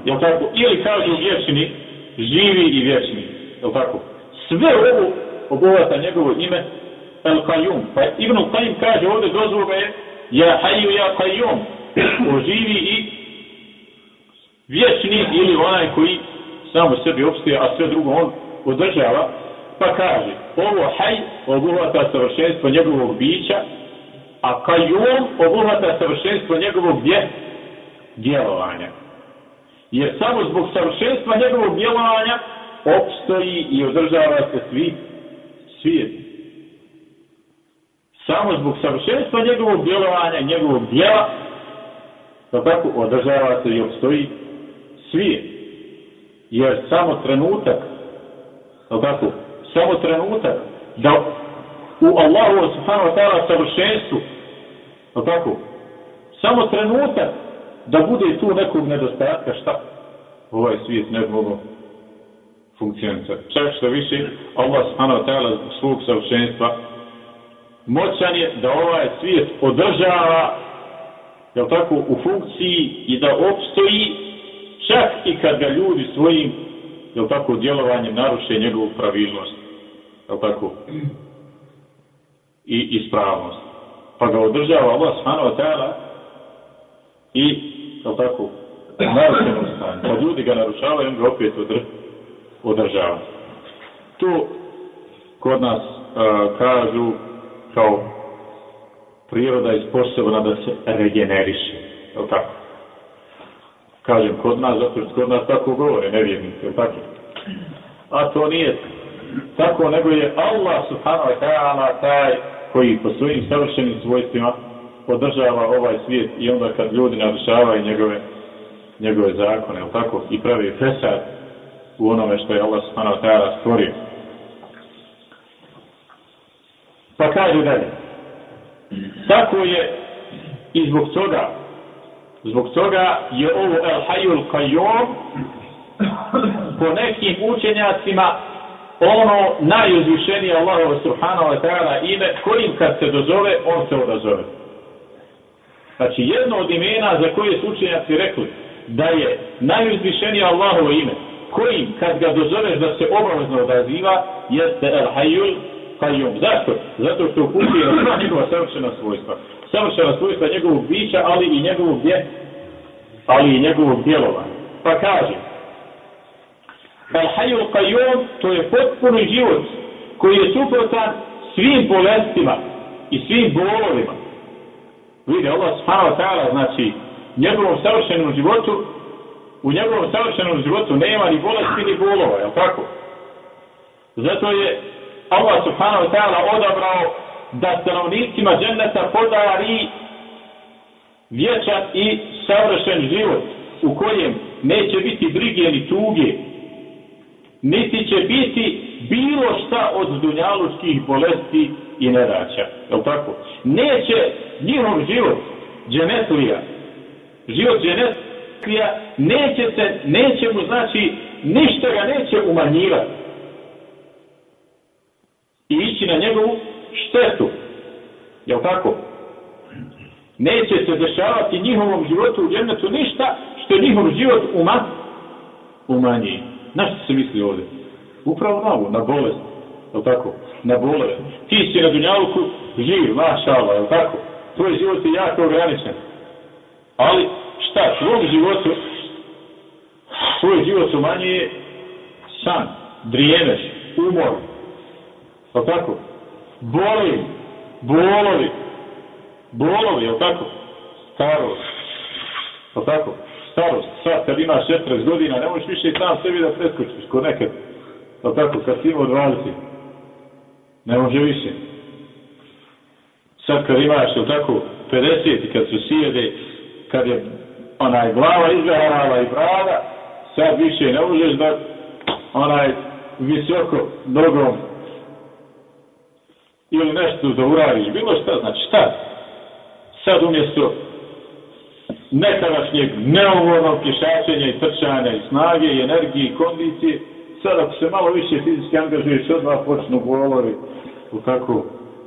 Jel tako? Ili kažu vječini, živi i vječni. Jel tako? Sve ovo obuhvata njegovo ime El Qayyum. Pa Ibn Qayyum kaže ovdje dozvoga je Ja Hayyu Ja Qayyum. O živi i vječni ili onaj koji samo sebi obstoje, a sve drugo on održava. Pa kaže, ovo haj obuhvata savršenstvo njegovog bića, a kajum obuhvata savršenstvo njegovog djelovanja jer samo zbog savršenstva njegovog djelovanja opstoji i održava se svi svijet. Samo zbog savršenstva njegovog djelovanja i njegovog djela, to tako održava se i opstoji svijet. Jer samo trenutak, to tako, samo trenutak da u Allahu subhanahu wa ta'ala savršenstvu, to tako, samo trenutak da bude tu nekog nedostatka, šta? Ovaj svijet ne mogu funkcionisati. Čak što više, Allah subhanahu wa ta'ala svog savršenstva moćan je da ovaj svijet održava jel tako, u funkciji i da opstoji čak i kad ga ljudi svojim jel tako, djelovanjem naruše njegovu pravilnost. Jel tako? I ispravnost. Pa ga održava Allah subhanahu wa ta'ala i je tako, narušenom stanju. Kad ljudi ga narušavaju, on ga opet odr održava. To kod nas a, kažu kao priroda je sposobna da se regeneriše. Je tako? Kažem kod nas, zato što kod nas tako govore, nevjernici, je tako? A to nije tako, nego je Allah subhanahu wa ta'ala taj koji po svojim savršenim svojstvima podržava ovaj svijet i onda kad ljudi narušavaju njegove njegove zakone, ili tako, i pravi fesad u onome što je Allah subhanahu ta'ala stvorio. Pa kaže dalje, tako je i zbog toga, zbog toga je ovo El Hayul Qayyum po nekim učenjacima ono najuzvišenije Allahove subhanahu wa ta'ala ime kojim kad se dozove, on se odazove. Znači jedno od imena za koje su učenjaci rekli da je najuzvišenije Allahovo ime kojim kad ga dozoveš da se obavezno odaziva jeste El Hayyul Qayyum. Zašto? Zato što upućuje na njegova savršena svojstva. Savršena svojstva njegovog bića, ali i njegovog gdje? ali i njegovog djelovanja. Pa kaže, El Hayyul Qayyum to je potpuni život koji je suprotan svim bolestima i svim bolovima. Vide, Allah subhanahu wa ta'ala, znači, njegovom savršenom životu u njegovom savršenom životu nema ni bolesti ni bolova, je tako? Zato je Allah subhanahu wa ta'ala odabrao da stanovnicima dženneta podari vječan i savršen život u kojem neće biti brige ni tuge, niti će biti bilo šta od dunjaluških bolesti i neraća. Je tako? Neće njihov život, dženetlija, život dženetlija, krija, neće se, neće mu znači, ništa ga neće umanjivati. I ići na njegovu štetu. Je tako? Neće se dešavati njihovom životu u dženetu ništa što njihov život uma, umanji. Na što se misli ovdje? Upravo na ovo, na bolest. Je tako? Na bolest. Ti si na dunjaluku živ, maša Allah, jel tako? Tvoj život je jako ograničen. Ali šta svom životu svoj život umanjuje san, drijemeš, umor Je tako boli, bolovi bolovi, je tako starost Je tako starost, sad kad imaš 40 godina ne možeš više sam sebi da preskočiš ko nekad pa tako kad si imao 20 ne može više sad kad imaš, je tako 50 i kad su sjede kad je onaj glava izgledala i brada, sad više ne možeš da onaj visoko nogom ili nešto da uradiš, bilo šta, znači šta? Sad umjesto nekadašnjeg neovolnog pješačenja i trčanja i snage i energije i kondicije, sad ako se malo više fizički angažuješ, odmah počnu bolovi, u tako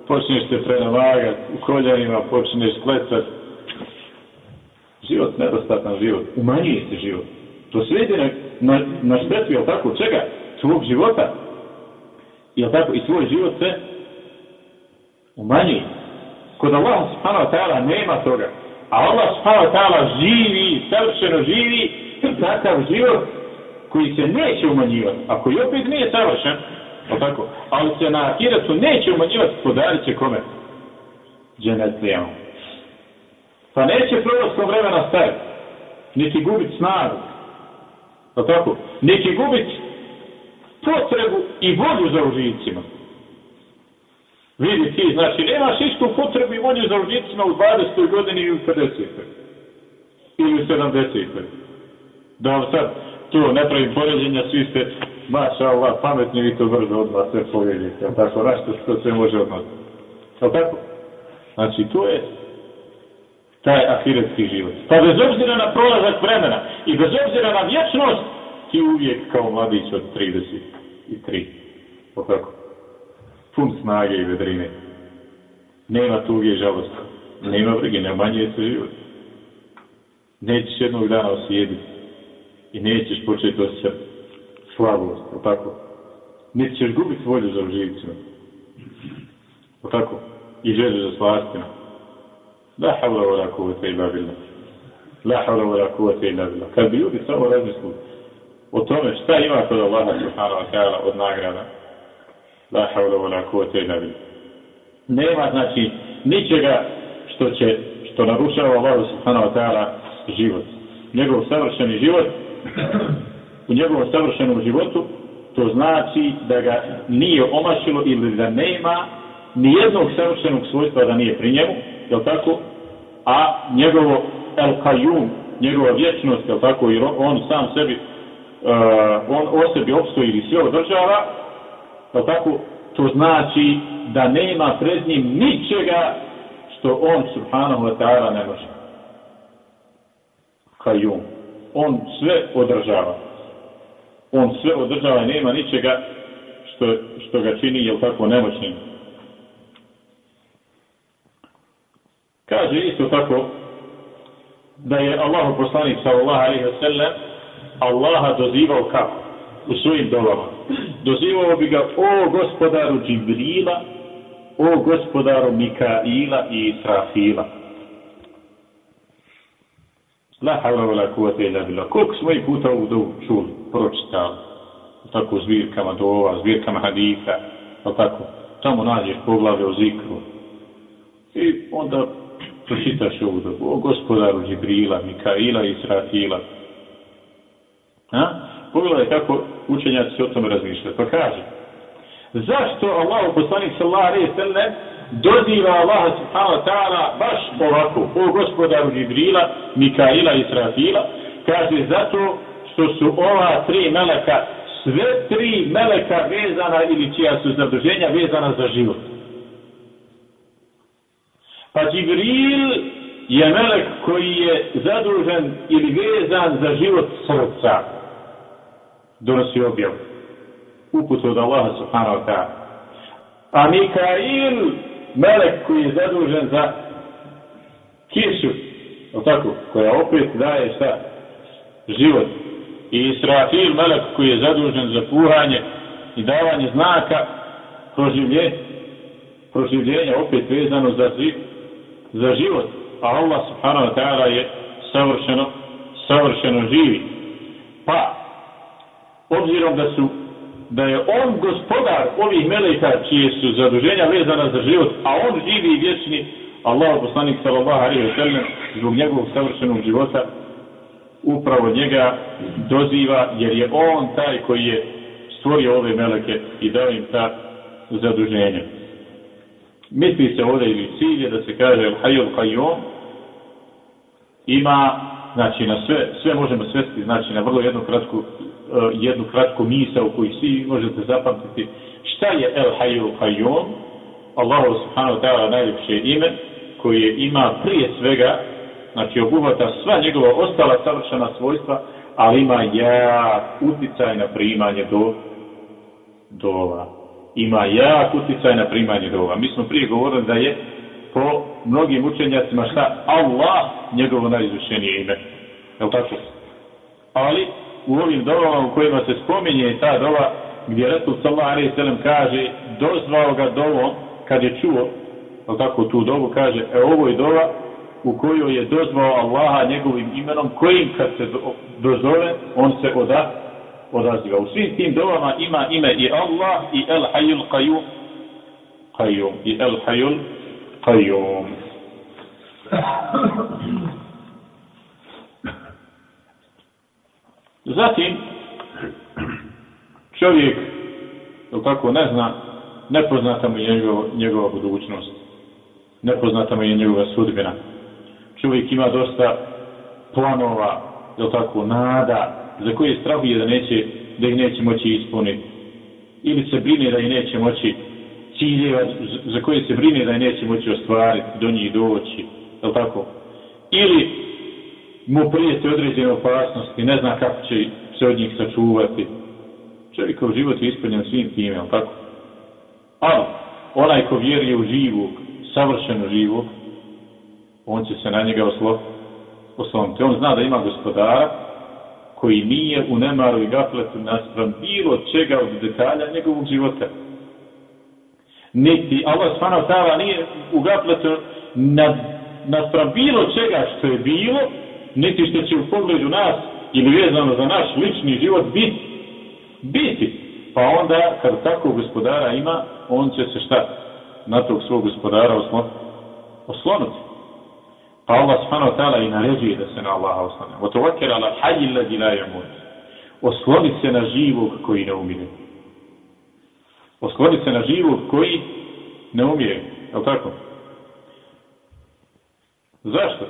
počneš se prenavagati, u koljanima počneš klecati, život, nedostatan život, umanjuje se život. To sve ide na, na, na štetu, jel tako, čega? Svog života. Jel tako, i svoj život se umanjuje. Kod Allah subhanahu wa ta'ala nema toga. A Allah subhanahu wa ta'ala živi, savršeno živi, takav život koji se neće umanjivati. Ako i opet nije savršen, tako, ali se na akiretu neće umanjivati, podarit će kome? Dženetlijama. Pa neće prolazkom vremena stajati. Niti gubit snagu. Pa tako? Niti gubit potrebu i volju za užicima. Vidi ti, znači, nemaš istu potrebu i volju za rođicima u 20. godini i u 50. Ili u 70. Da vam sad to ne pravim poređenja, svi ste, maša Allah, pametni, vi to brzo odmah sve povedite. Tako, našto što se može odmah. Tako? Znači, to je taj ahiretski život. Pa bez obzira na prolazak vremena i bez obzira na vječnost, ti uvijek kao mladić od 33. Jel tako. Pun snage i vedrine. Nema tuge i žalosti. Nema brige, ne manje se život. Nećeš jednog dana osjediti. I nećeš početi osjećati slabost. O tako. Niti ćeš gubiti volju za uživicima. O tako. I želju za slastima. La havla wa la kuvvete illa billah. La havla wa la kuvvete illa billah. Kad bi ljudi samo razmislu o tome šta ima kod Allaha subhanahu wa ta'ala od nagrada. La haula wala kuvvete illa billah. Nema znači ničega što će što narušava Allahu subhanahu wa ta'ala život. Njegov savršeni život u njegovom savršenom životu to znači da ga nije omašilo ili da nema ni jednog savršenog svojstva da nije pri njemu, je tako? A njegovo El Kajum, njegova vječnost, je tako? Jer on sam sebi, uh, on o sebi obstoji ili sve održava, Pa tako? To znači da nema pred njim ničega što on, subhanahu wa ta'ala, ne može. Kajum. On sve održava. On sve održava i nema ničega što, što ga čini, jel tako, nemoćnim. Kaže isto tako da je Allahu poslanik sallallahu alejhi ve sellem Allaha dozivao kako? U svojim dovama. Dozivao bi ga o gospodaru Džibrila, o gospodaru Mikaila i Israfila. La havla vela kuvata illa billah. Koliko smo i puta ovu dovu čuli, pročitali, tako zbirkama dova, zbirkama hadika, tako, tamo nađeš poglavlje o zikru. I onda pročitaš ovu dobu, o gospodaru Džibrila, Mikaila i Israfila. Ha? Pogledaj kako učenjaci o tome razmišljaju. Pa kaže, zašto Allah poslanik sallallahu alaihi sallam doziva Allah subhanahu wa ta'ala baš ovako, o gospodaru Gibrila, Mikaila i Israfila, kaže zato što su ova tri meleka, sve tri meleka vezana ili čija su zaduženja vezana za život. Pa Džibril je melek koji je zadužen ili vezan za život srca. Donosi objav. Uput od Allaha subhanahu wa ta'ala. A Mikail, melek koji je zadužen za kišu, o tako, koja opet daje šta? Život. I Israfil, melek koji je zadužen za puhanje i davanje znaka proživlje, proživljenja opet vezano za za život, a Allah subhanahu wa ta'ala je savršeno, savršeno živi. Pa, obzirom da su da je on gospodar ovih meleka čije su zaduženja vezana za život, a on živi i vječni, Allah poslanik sallallahu alaihi wa sallam zbog njegovog savršenog života upravo njega doziva jer je on taj koji je stvorio ove meleke i dao im ta zaduženja. Misli se ovdje ili cilje da se kaže Al-Hayyul Qayyum ima znači na sve sve možemo svesti znači na vrlo jednu kratku uh, jednu kratku misa u kojoj svi možete zapamtiti. Šta je Al-Hayyul Qayyum? Allahu subhanahu wa ta'ala najljepše ime koje ima prije svega znači obuhvata sva njegova ostala savršena svojstva ali ima ja uticaj na primanje do dova. Ima jak uticaj na primanje dova. Mi smo prije govorili da je po mnogim učenjacima šta Allah njegovo najizvišenije ime. Je li tako? Ali u ovim dovama u kojima se spominje ta dova gdje Resul sallallahu alaihi sallam kaže dozvao ga dovom kad je čuo je tako tu dovu kaže e ovo je dova u kojoj je dozvao Allaha njegovim imenom kojim kad se dozove on se oda odaziva. U svim tim dovama ima ime i Allah i El Hayyul Qayyum. Qayyum. I El Hayyul Qayyum. Zatim, čovjek, je tako, ne zna, nepoznata mu je njegov, njegova budućnost. Nepoznata mu je njegova sudbina. Čovjek ima dosta planova, je tako, nada, za koje strahuje da neće da ih neće moći ispuniti ili se brine da ih neće moći ciljeva za koje se brine da je neće moći ostvariti do njih doći je tako? Ili mu prijete određene opasnosti ne zna kako će se od njih sačuvati. Čovjekov život je ispunjen svim tim je tako? Ali onaj ko vjeruje u živog savršeno živog on će se na njega osloniti. On zna da ima gospodara koji nije u nemaru i gafletu naspram bilo čega od detalja njegovog života. Niti Allah svana tava nije u gafletu na, naspram bilo čega što je bilo, niti što će u pogledu nas ili vezano za naš lični život biti. Biti. Pa onda, kad tako gospodara ima, on će se šta? Na tog svog gospodara oslonuti. Pa Allah subhanahu wa ta'ala i naređuje da se na Allaha oslane. Otovakir ala hayy alladhi la yamut. Osloni se na živog koji ne umire. Osloni se na život koji ne umije, Je tako? Zašto?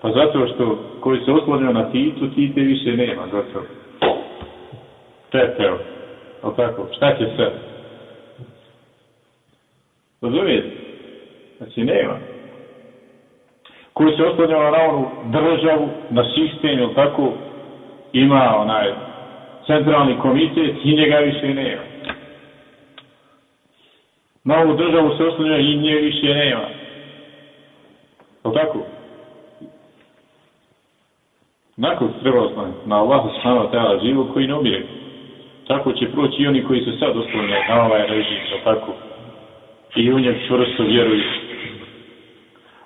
Pa zato što koji se oslonio na titu, tite više nema. Zato. Pepeo. Je tako? Šta će se? Razumijete? Znači nema koji se oslonio na onu državu, na sistem, je tako, ima onaj centralni komitet i njega više nema. Na ovu državu se oslanja i nje više nema. Je tako? Nakon se treba oslanjati na Allahu subhanahu wa ta'ala koji ne umire. Tako će proći i oni koji su sad oslanjali na ovaj režim, je tako? I u njeg čvrsto vjeruju.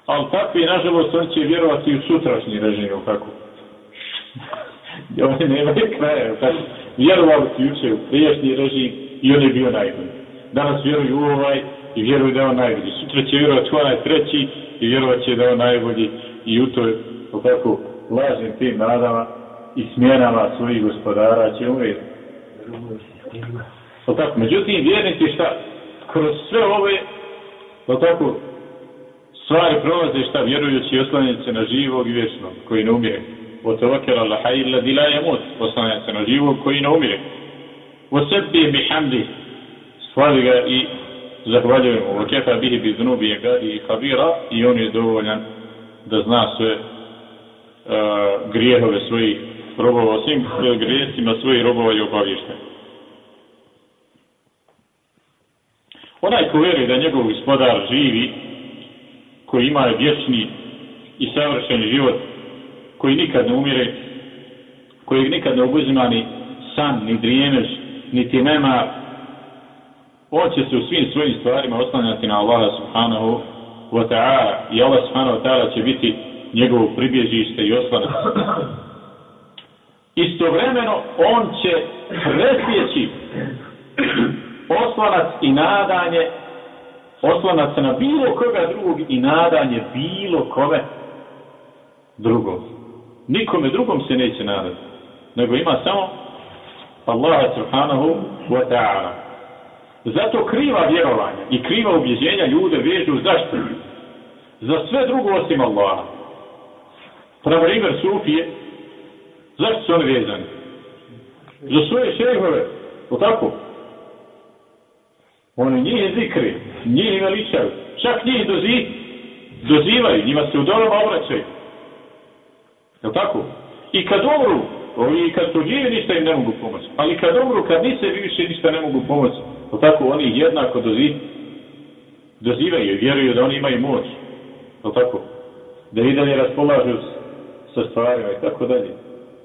Ali takvi, nažalost, on će vjerovati u sutrašnji režim, je tako? I oni nemaju kraja, je tako? Vjerovali su juče u priješnji režim i on je bio najbolji. Danas vjeruju u ovaj i vjeruju da je on najbolji. Sutra će vjerovati u onaj treći i vjerovat će da je on najbolji i u toj, tako, lažnim tim nadama i smjenama svojih gospodara će umjeti. O tako, međutim, vjernici šta? Kroz sve ove, o tako, stvari prolaze šta vjerujući i oslanjaju na živog i vječnog, koji ne umire. O tevakir Allah illa dila je mut, oslanjaju se na živog koji ne umire. O sebi mi hamdi, hvali ga i zahvaljujemo. O kefa bihi bi znubi je i habira i on je dovoljan da zna sve uh, grijehove svojih robova, o svim grijesima svojih robova je obavješten. Onaj ko vjeruje da njegov gospodar živi, koji ima vječni i savršeni život, koji nikad ne umire, koji nikad ne obuzima ni san, ni drijemež, niti nema, on će se u svim svojim stvarima oslanjati na Allaha subhanahu wa ta'ala i Allah subhanahu wa ta'ala će biti njegovo pribježište i oslanac. Istovremeno on će presjeći oslanac i nadanje oslanac na bilo koga drugog i nadanje bilo kome drugog. Nikome drugom se neće nadati. Nego ima samo Allah subhanahu wa ta'ala. Zato kriva vjerovanja i kriva ubjeđenja ljude vežu zašto? Za sve drugo osim Allaha. Pravo primjer Sufije, zašto su oni vezani? Za svoje šehove, o tako? Oni njih zikri, njih veličaju, čak njih dozi, dozivaju, njima se u dolama obraćaju. Je tako? I kad umru, ovi kad su živi ništa im ne mogu pomoći. Ali kad umru, kad nise više ništa ne mogu pomoći. Pa tako? Oni jednako dozi, dozivaju i vjeruju da oni imaju moć. Pa tako? Da i dalje raspolažu sa stvarima i tako dalje.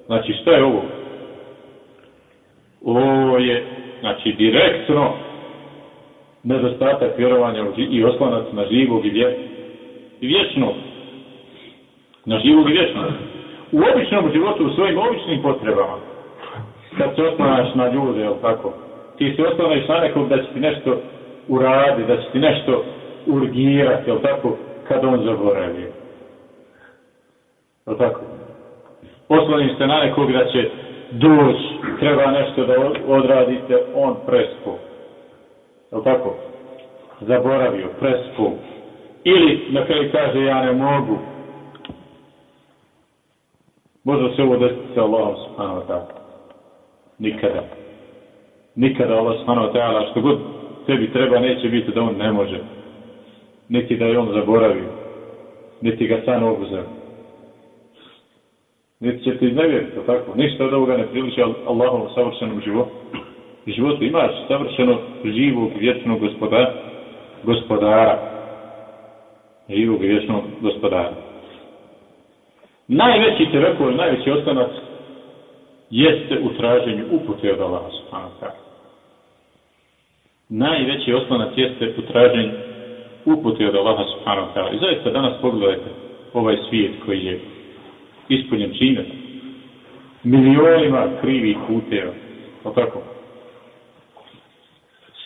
Znači, što je ovo? Ovo je, znači, direktno nedostatak vjerovanja i oslanac na živog i, vje, vječnog. Na živog i vječnog. U običnom životu, u svojim običnim potrebama, kad se oslanaš na ljude, jel tako, ti se oslanaš na nekog da će ti nešto uradi, da će ti nešto urgirati, jel tako, kad on zaboravi. Jel tako? Oslaniš se na nekog da će doći, treba nešto da odradite, on prespo. Jel tako? Zaboravio, prespo. Ili na kraju kaže ja ne mogu. Može se ovo desiti sa Allahom subhanahu wa ta'ala. Nikada. Nikada Allah subhanahu wa ta'ala što god tebi treba neće biti da on ne može. Niti da je on zaboravio. Niti ga san obuzeo. Niti će ti nevjeriti, tako? Ništa od ovoga ne priliči Allahom savršenom životu životu imaš savršeno živog vječnog gospodara, gospodara. Živog vječnog gospodara. Najveći terekor, najveći ostanac jeste u traženju upute od Allaha subhanahu wa ta'ala. Najveći oslonac jeste u traženju upute od Allaha subhanahu wa ta'ala. I zaista danas pogledajte ovaj svijet koji je ispunjen čime. Milionima krivih puteva. O tako?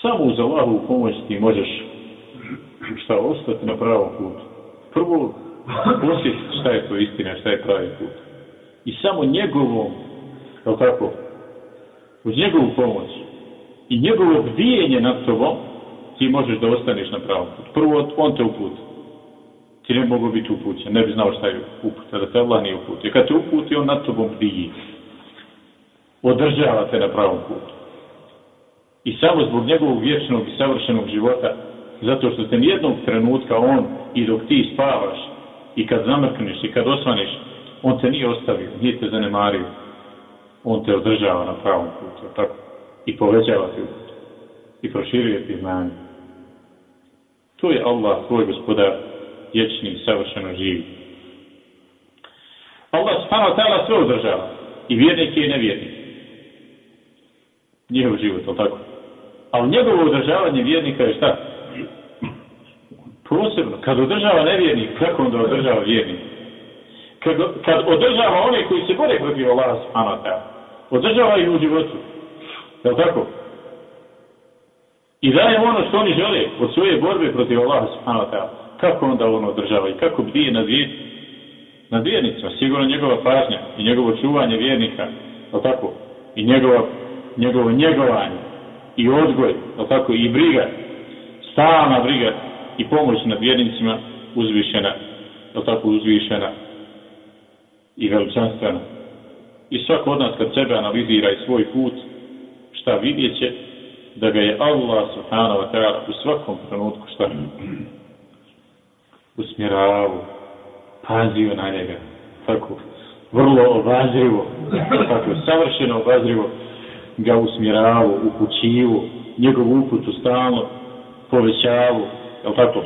Samo uz Allahu pomoć ti možeš šta ostati na pravom putu. Prvo, posjetiti šta je to istina, šta je pravi put. I samo njegovom, kao tako, uz njegovu pomoć i njegovo bdijenje nad tobom, ti možeš da ostaneš na pravom putu. Prvo, on te uputi. Ti ne mogu biti upućen, ne bi znao šta je uput, da te Allah nije uputi. I kad te uputi, on nad tobom bdije. Održava te na pravom putu. I samo zbog njegovog vječnog i savršenog života, zato što te nijednog trenutka on i dok ti spavaš i kad zamrkneš i kad osvaneš, on te nije ostavio, nije te zanemario. On te održava na pravom putu, tako? I povećava ti. I proširuje ti znanje. To je Allah, tvoj gospodar, vječni i savršeno živi. Allah subhanahu wa ta'ala sve održava. I vjernike i nevjernike. Njihov život, ali tako? Ali njegovo održavanje vjernika je šta? Posebno. Kad održava nevjernik, kako onda održava vjernik? Kad, kad održava one koji se bore protiv Allah subhanahu wa ta'ala. Održava ih u životu. Je tako? I daje ono što oni žele od svoje borbe protiv Allaha subhanahu wa ta'ala. Kako onda ono održava i kako bdije nad, vjer, nad vjernicima? Sigurno njegova pažnja i njegovo čuvanje vjernika, je tako? I njegova, njegovo njegovanje i odgoj, je tako? I briga, stalna briga i pomoć nad vjernicima uzvišena, je tako? Uzvišena i veličanstvena. I svako od nas kad sebe analizira i svoj put, šta vidjet će, da ga je Allah subhanahu wa ta'ala u svakom trenutku šta? Usmjeravao, pazio na njega, tako, vrlo obazrivo, tako, savršeno obazrivo ga usmjeravao, upućivu, njegovu uputu stalno povećavao, jel tako?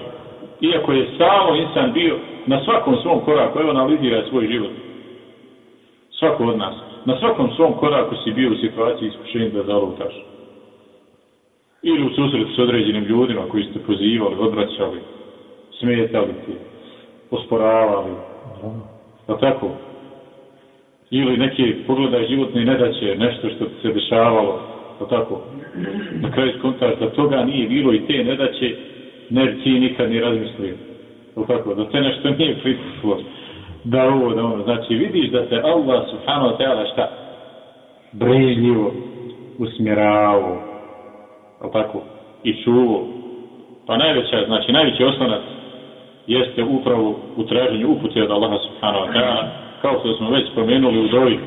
Iako je stalno insan bio na svakom svom koraku, evo analizira svoj život, svako od nas, na svakom svom koraku si bio u situaciji iskušenja da zalutaš ili u susretu s određenim ljudima koji ste pozivali, odvraćali, smetali ti, osporavali. Da tako? Ili neke pogledaj životne nedaće, nešto što se dešavalo, da tako? Na kraju skontaš da toga nije bilo i te nedaće, ne ti nikad ni razmislio. Da tako? Da te nešto nije pritislo. Da ovo, da ono. Znači vidiš da se Allah subhanahu wa ta'ala šta? Brežljivo usmjeravo. je tako, i čuvo. Pa najveća, znači najveći osnovac jeste upravo u traženju upute od Allaha subhanahu wa ta'ala, kao što smo već spomenuli u dovi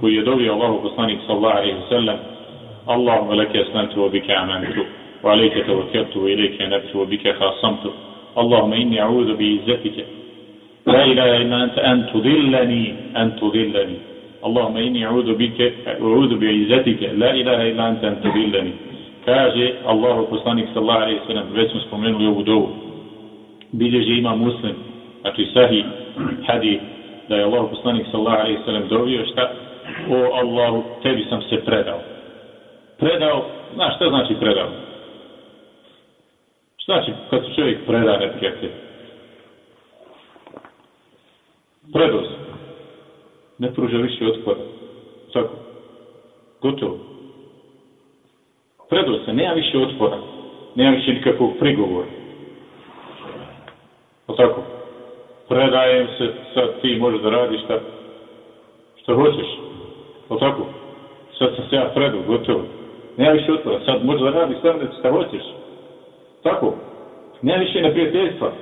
koji je dovio Allahu poslanik sallallahu alaihi wa sallam, Allahumma leke aslantu wa bika amantu, wa alejke tawakkaltu wa ilejke nabtu wa bika khasamtu. Allahumma inni a'udhu bi izzetike. La ilaha illa anta an tudillani, an tudillani. Allahumma inni a'udhu bika, a'udhu bi izzetike. La ilaha illa anta an tudillani. Kaže Allahu poslanik sallallahu alejhi ve sellem već smo spomenuli ovu dovu. Bilježi ima muslim znači sahih hadis da je Allahu poslanik sallallahu alejhi ve sellem dovio šta? O Allahu tebi sam se predao. Predao znaš šta znači predao? Šta znači kad se čovjek preda neprijatelj predao ne pruža više otpora tako? Gotovo. Predao se, nema više otpora, nema više nikakvog prigovora. O tako, predajem se, sad ti možeš da radiš šta, šta hoćeš. O tako, sad sam se ja predao, gotovo. Nema više otpora, sad možeš da radiš šta, šta hoćeš. Tako, nema više neprijateljstva,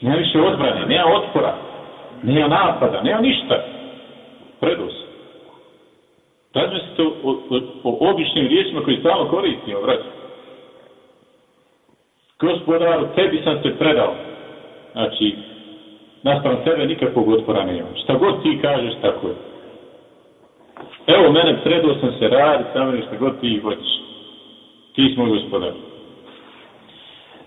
nema više odbrane, nema otpora, nema napada, nema ništa. Predao se. Razmislite o, o, o običnim riječima koji stalno koristimo, vrat. Gospodaru, tebi sam se predao. Znači, nastavno tebe nikakvog otpora nema. Šta god ti kažeš, tako je. Evo, mene predao sam se radi, samo ne šta god ti hoćeš. Ti smo gospodar.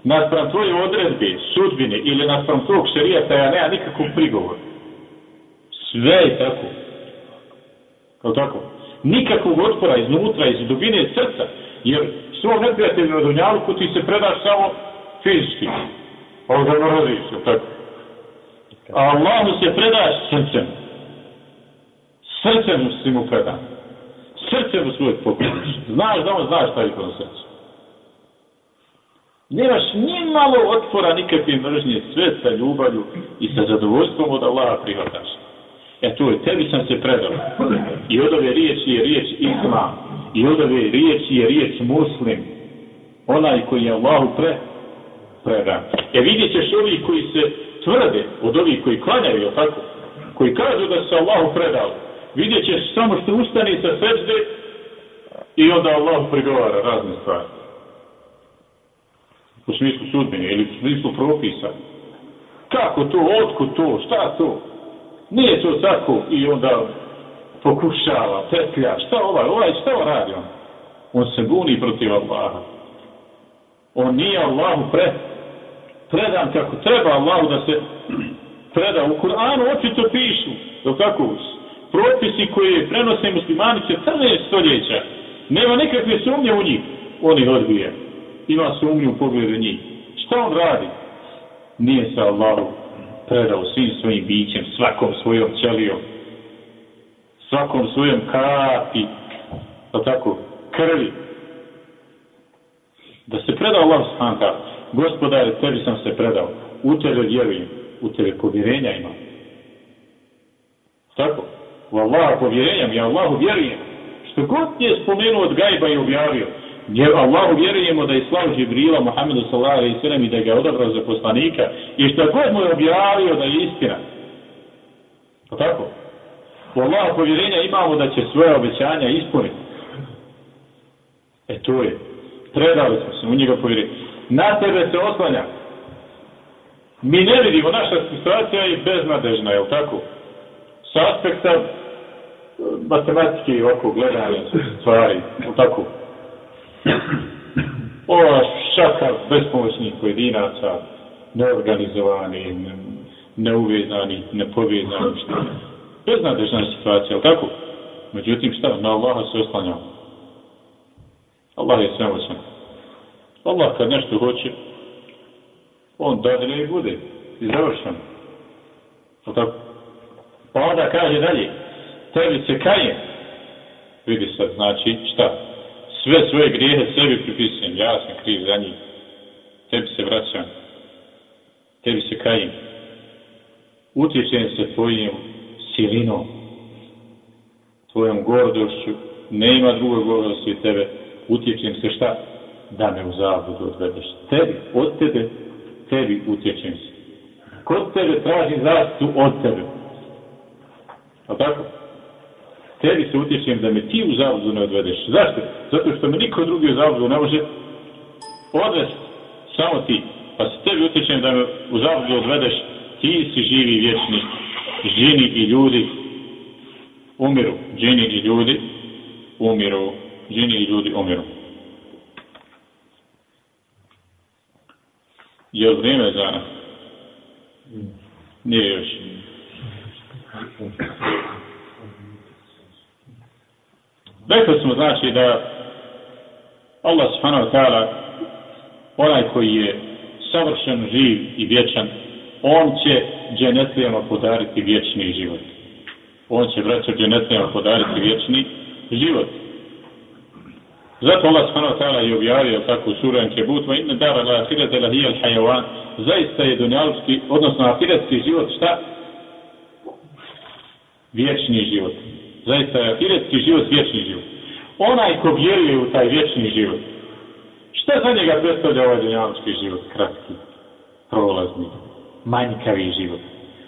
Naspram tvoje odredbe, sudbine ili naspram tvojeg šarijata, ja nema nikakvog prigovora. Sve je tako. Kao tako? nikakvog otpora iznutra, iz dubine srca, jer svom neprijatelju na Dunjaluku ti se predaš samo fizički. Ovo ga mraziš, tako. A Allahu se predaš srcem. Srcem si mu predan. Srcem u svoj pokušiš. Znaš da on zna šta je kod srca. Nemaš ni malo otpora nikakve mržnje, sve sa ljubavlju i sa zadovoljstvom od Allaha prihvataš. E to je, tebi sam se predao. I od ove riječi je riječ islam. I od ove riječi je riječ muslim. Onaj koji je Allahu pre, predan. E vidjet ćeš ovi koji se tvrde od ovih koji klanjaju, jel tako? Koji kažu da se Allahu predao. Vidjet ćeš samo što ustane sa sežde i onda Allah prigovara razne stvari. U smislu sudbine ili u smislu propisa. Kako to, otkud to, šta to? Nije to tako i onda pokušava, petlja, šta ovaj, ovaj, šta on radi on? On se buni protiv Allaha. On nije Allahu pre, predan kako treba Allahu da se preda. U Kur'anu očito pišu, do kako propisi koje prenose muslimani 14 stoljeća. Nema nikakve sumnje u njih. On ih. Ima sumnju u pogledu njih. Šta on radi? Nije se Allahu predao svim svojim bićem, svakom svojom ćelijom, svakom svojom kapi, pa tako, krvi. Da se predao Allah subhanahu gospodare, tebi sam se predao, u tebe vjerujem, u tebe povjerenja imam. Tako, u Allaha povjerenjam, ja Allahu vjerujem. Što god je spomenuo od gajba i objavio, jer Allahu vjerujemo da je slav Žibrila Muhammedu sallallahu alaihi sallam i da ga odabrao za poslanika i što god mu je objavio da je istina. Pa tako? U Allahu povjerenja imamo da će svoje obećanja ispuniti. E to je. Predali smo se u njega povjerenja. Na tebe se oslanja. Mi ne vidimo, naša situacija je beznadežna, je li tako? Sa aspekta matematike i oko gledanja stvari, je li tako? Ova šaka bespomoćnih pojedinaca, neorganizovani, neuvezani, nepovezani, što je. Beznadežna situacija, ali tako? Međutim, šta? Na Allaha se oslanjamo. Allah je svemoćan. Allah kad nešto hoće, on dadne i bude. I završan. Ali tako? Pa onda kaže dalje, tebi se kaje. Vidi sad, znači, šta? Sve svoje grijehe sebi pripisujem. Ja sam kriv za njih. Tebi se vraćam. Tebi se kajem. Utječem se tvojim silinom. Tvojom gordošću. Nema drugog gordosti tebe. Utječem se šta? da me u zabludu odvedeš. Tebi, od tebe, tebi utječem se. Kod tebe tražim zaštitu od tebe. A tako? Tebi se utječem da me ti u zabludu ne odvedeš. Zašto? Zato što me niko drugi u zabludu ne može odvesti. Samo ti. Pa se tebi utječem da me u zabludu odvedeš. Ti si živi vječni. Žini i ljudi umiru. Žini i ljudi umiru. Žini i ljudi umiru. Je li vrijeme za nas? Nije još. Rekli smo znači da Allah subhanahu wa ta'ala onaj koji je savršen, živ i vječan, on će dženetlijama podariti vječni život. On će vraćati dženetlijama podariti vječni život. Zato Allah subhanahu wa ta'ala je objavio tako sura suran Kebut, va inna dara la ahirete la hijal hajavan, zaista je dunjalski, odnosno ahiretski život, šta? Vječni život. Zaista je ahiretski život vječni život. Onaj ko vjeruje u taj vječni život, šta za njega predstavlja ovaj dunjalski život? Kratki, prolazni, manjkavi život.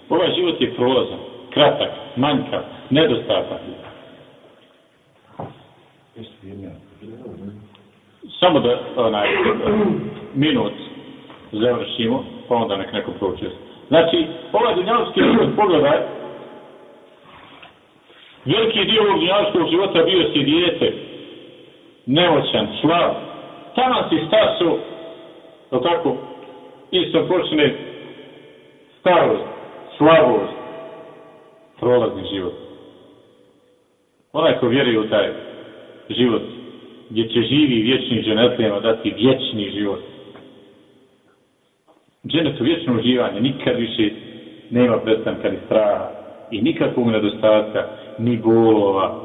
Ovaj život je prolazan, kratak, manjkav, nedostatan. Samo da onaj minut završimo, pa onda nek neko pročest. Znači, ovaj dunjavski život, pogledaj, veliki dio ovog dunjavskog života bio si dijete, nemoćan, slab, tamo si stasu, je tako, isto počne starost, slabost, prolazni život. Onaj ko vjeruje u taj život, gdje će živi vječni dženetlijama dati vječni život. Dženet u vječno uživanje nikad više nema prestanka ni straha i nikakvog nedostatka, ni bolova.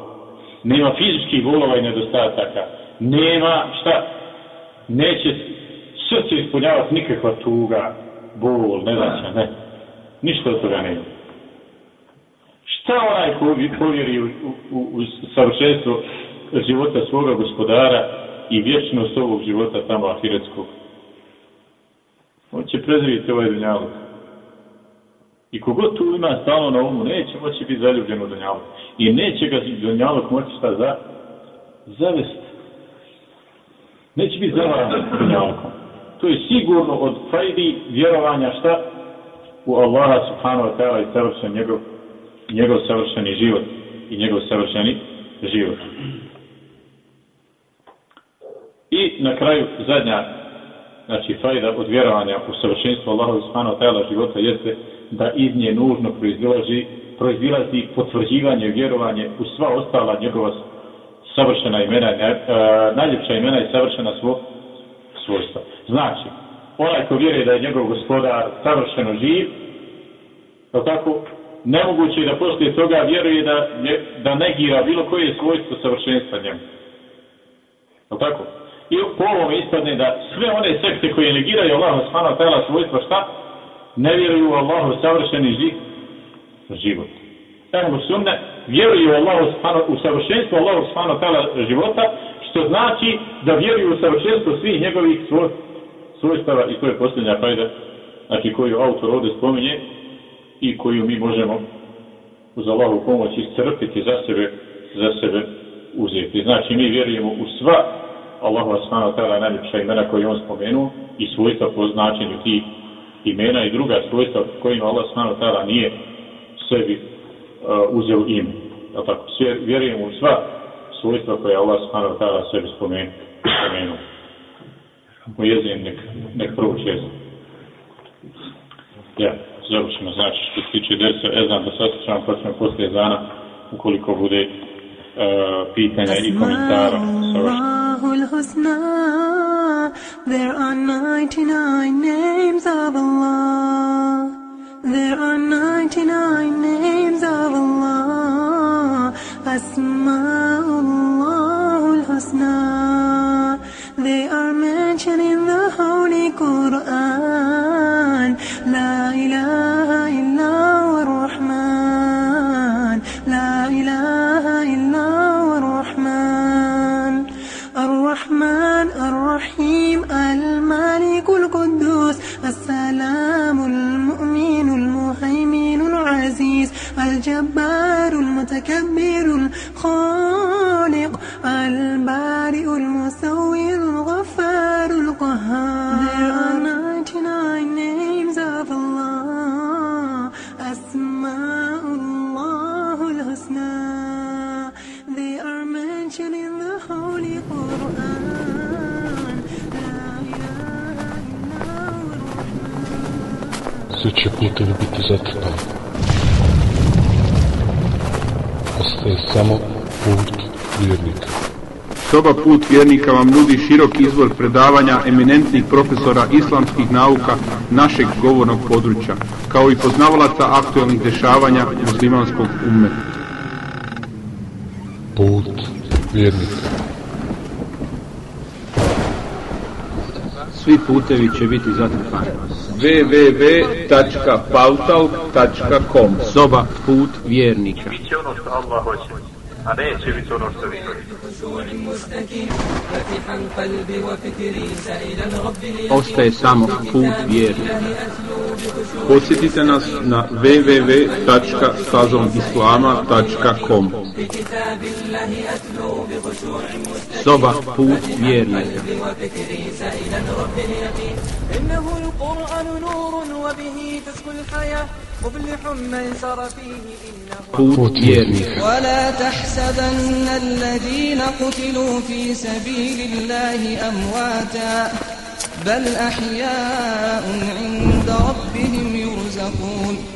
Nema fizičkih bolova i nedostataka. Nema šta? Neće srce ispunjavati nikakva tuga, bol, ne znači, ne. Ništa od toga nema. Šta onaj ko povjeri u, u, u savršenstvo života svoga gospodara i vječnost ovog života tamo ahiretskog. On će preziviti ovaj dunjalog. I kogod tu ima stalo na umu, neće moći biti zaljubljen u Dunjalu. I neće ga dunjalog moći šta za? Zavest. Neće biti zavaran dunjalogom. To je sigurno od fajdi vjerovanja šta? U Allaha subhanahu wa ta'ala i savršen njegov, njegov savršeni život i njegov savršeni život. I na kraju zadnja znači fajda od vjerovanja u savršenstvo Allaha subhanahu wa ta'ala života jeste da iz nje nužno proizilazi, proizilazi potvrđivanje i vjerovanje u sva ostala njegova savršena imena, ne, najljepša imena i savršena svo, svojstva. Znači, onaj ko vjeruje da je njegov gospodar savršeno živ, to tako, nemoguće je da poslije toga vjeruje da, da negira bilo koje svojstvo savršenstva njemu. Je tako? I po ovom ispadne da sve one sekte koje negiraju Allah subhanahu wa ta'ala svojstva šta? Ne vjeruju u Allahu savršeni živ, život. Ehlu sunne vjeruju u Allahu subhanahu u savršenstvo Allahu subhanahu wa ta'ala života, što znači da vjeruju u savršenstvo svih njegovih svoj, svojstava i to je posljednja fajda, znači koju autor ovdje spominje i koju mi možemo uz Allahu pomoć iscrpiti za sebe, za sebe uzeti. Znači mi vjerujemo u sva Allahu subhanahu wa ta'ala najljepša imena koju on spomenuo i svojstva po značenju tih imena i druga svojstva kojima Allah subhanahu tada nije sebi uh, uzeo ime. Ja tako, sve, vjerujem u sva svojstva koje Allah subhanahu tada ta'ala sebi spomenu, spomenuo. Mu jezim nek, nek prvo čezim. Ja, završimo, znači, što se tiče dersa, ja znam da saslušamo, pa ćemo poslije zana, ukoliko bude pitanja i komentara. There are 99 names of Allah. There are 99 names of Allah. Asma'ullahul Husna. الجبار المتكبر الخالق البارئ المصور الغفار القهار There are 99 names of Allah أسماء الله الحسنى They are mentioned in the Holy Quran Zece puteri bitti zaten. Ostaje samo put vjernika. Soba Put vjernika vam nudi širok izvor predavanja eminentnih profesora islamskih nauka našeg govornog područja, kao i poznavalaca aktualnih dešavanja muslimanskog ummeta. Put vjernika. Svi putevi će biti zatrpani. www.pautal.com Soba Put vjernika Biće ono što Allah hoće, a neće biti ono što vi. Ostaje samo Put vjernika. Posjetite nas na www.stazomislama.com Soba Put vjernika إنه القرآن نور وبه تسكو الحياة مفلح من سار فيه إنه ولا تحسبن الذين قتلوا في سبيل الله أمواتا بل أحياء عند ربهم يرزقون.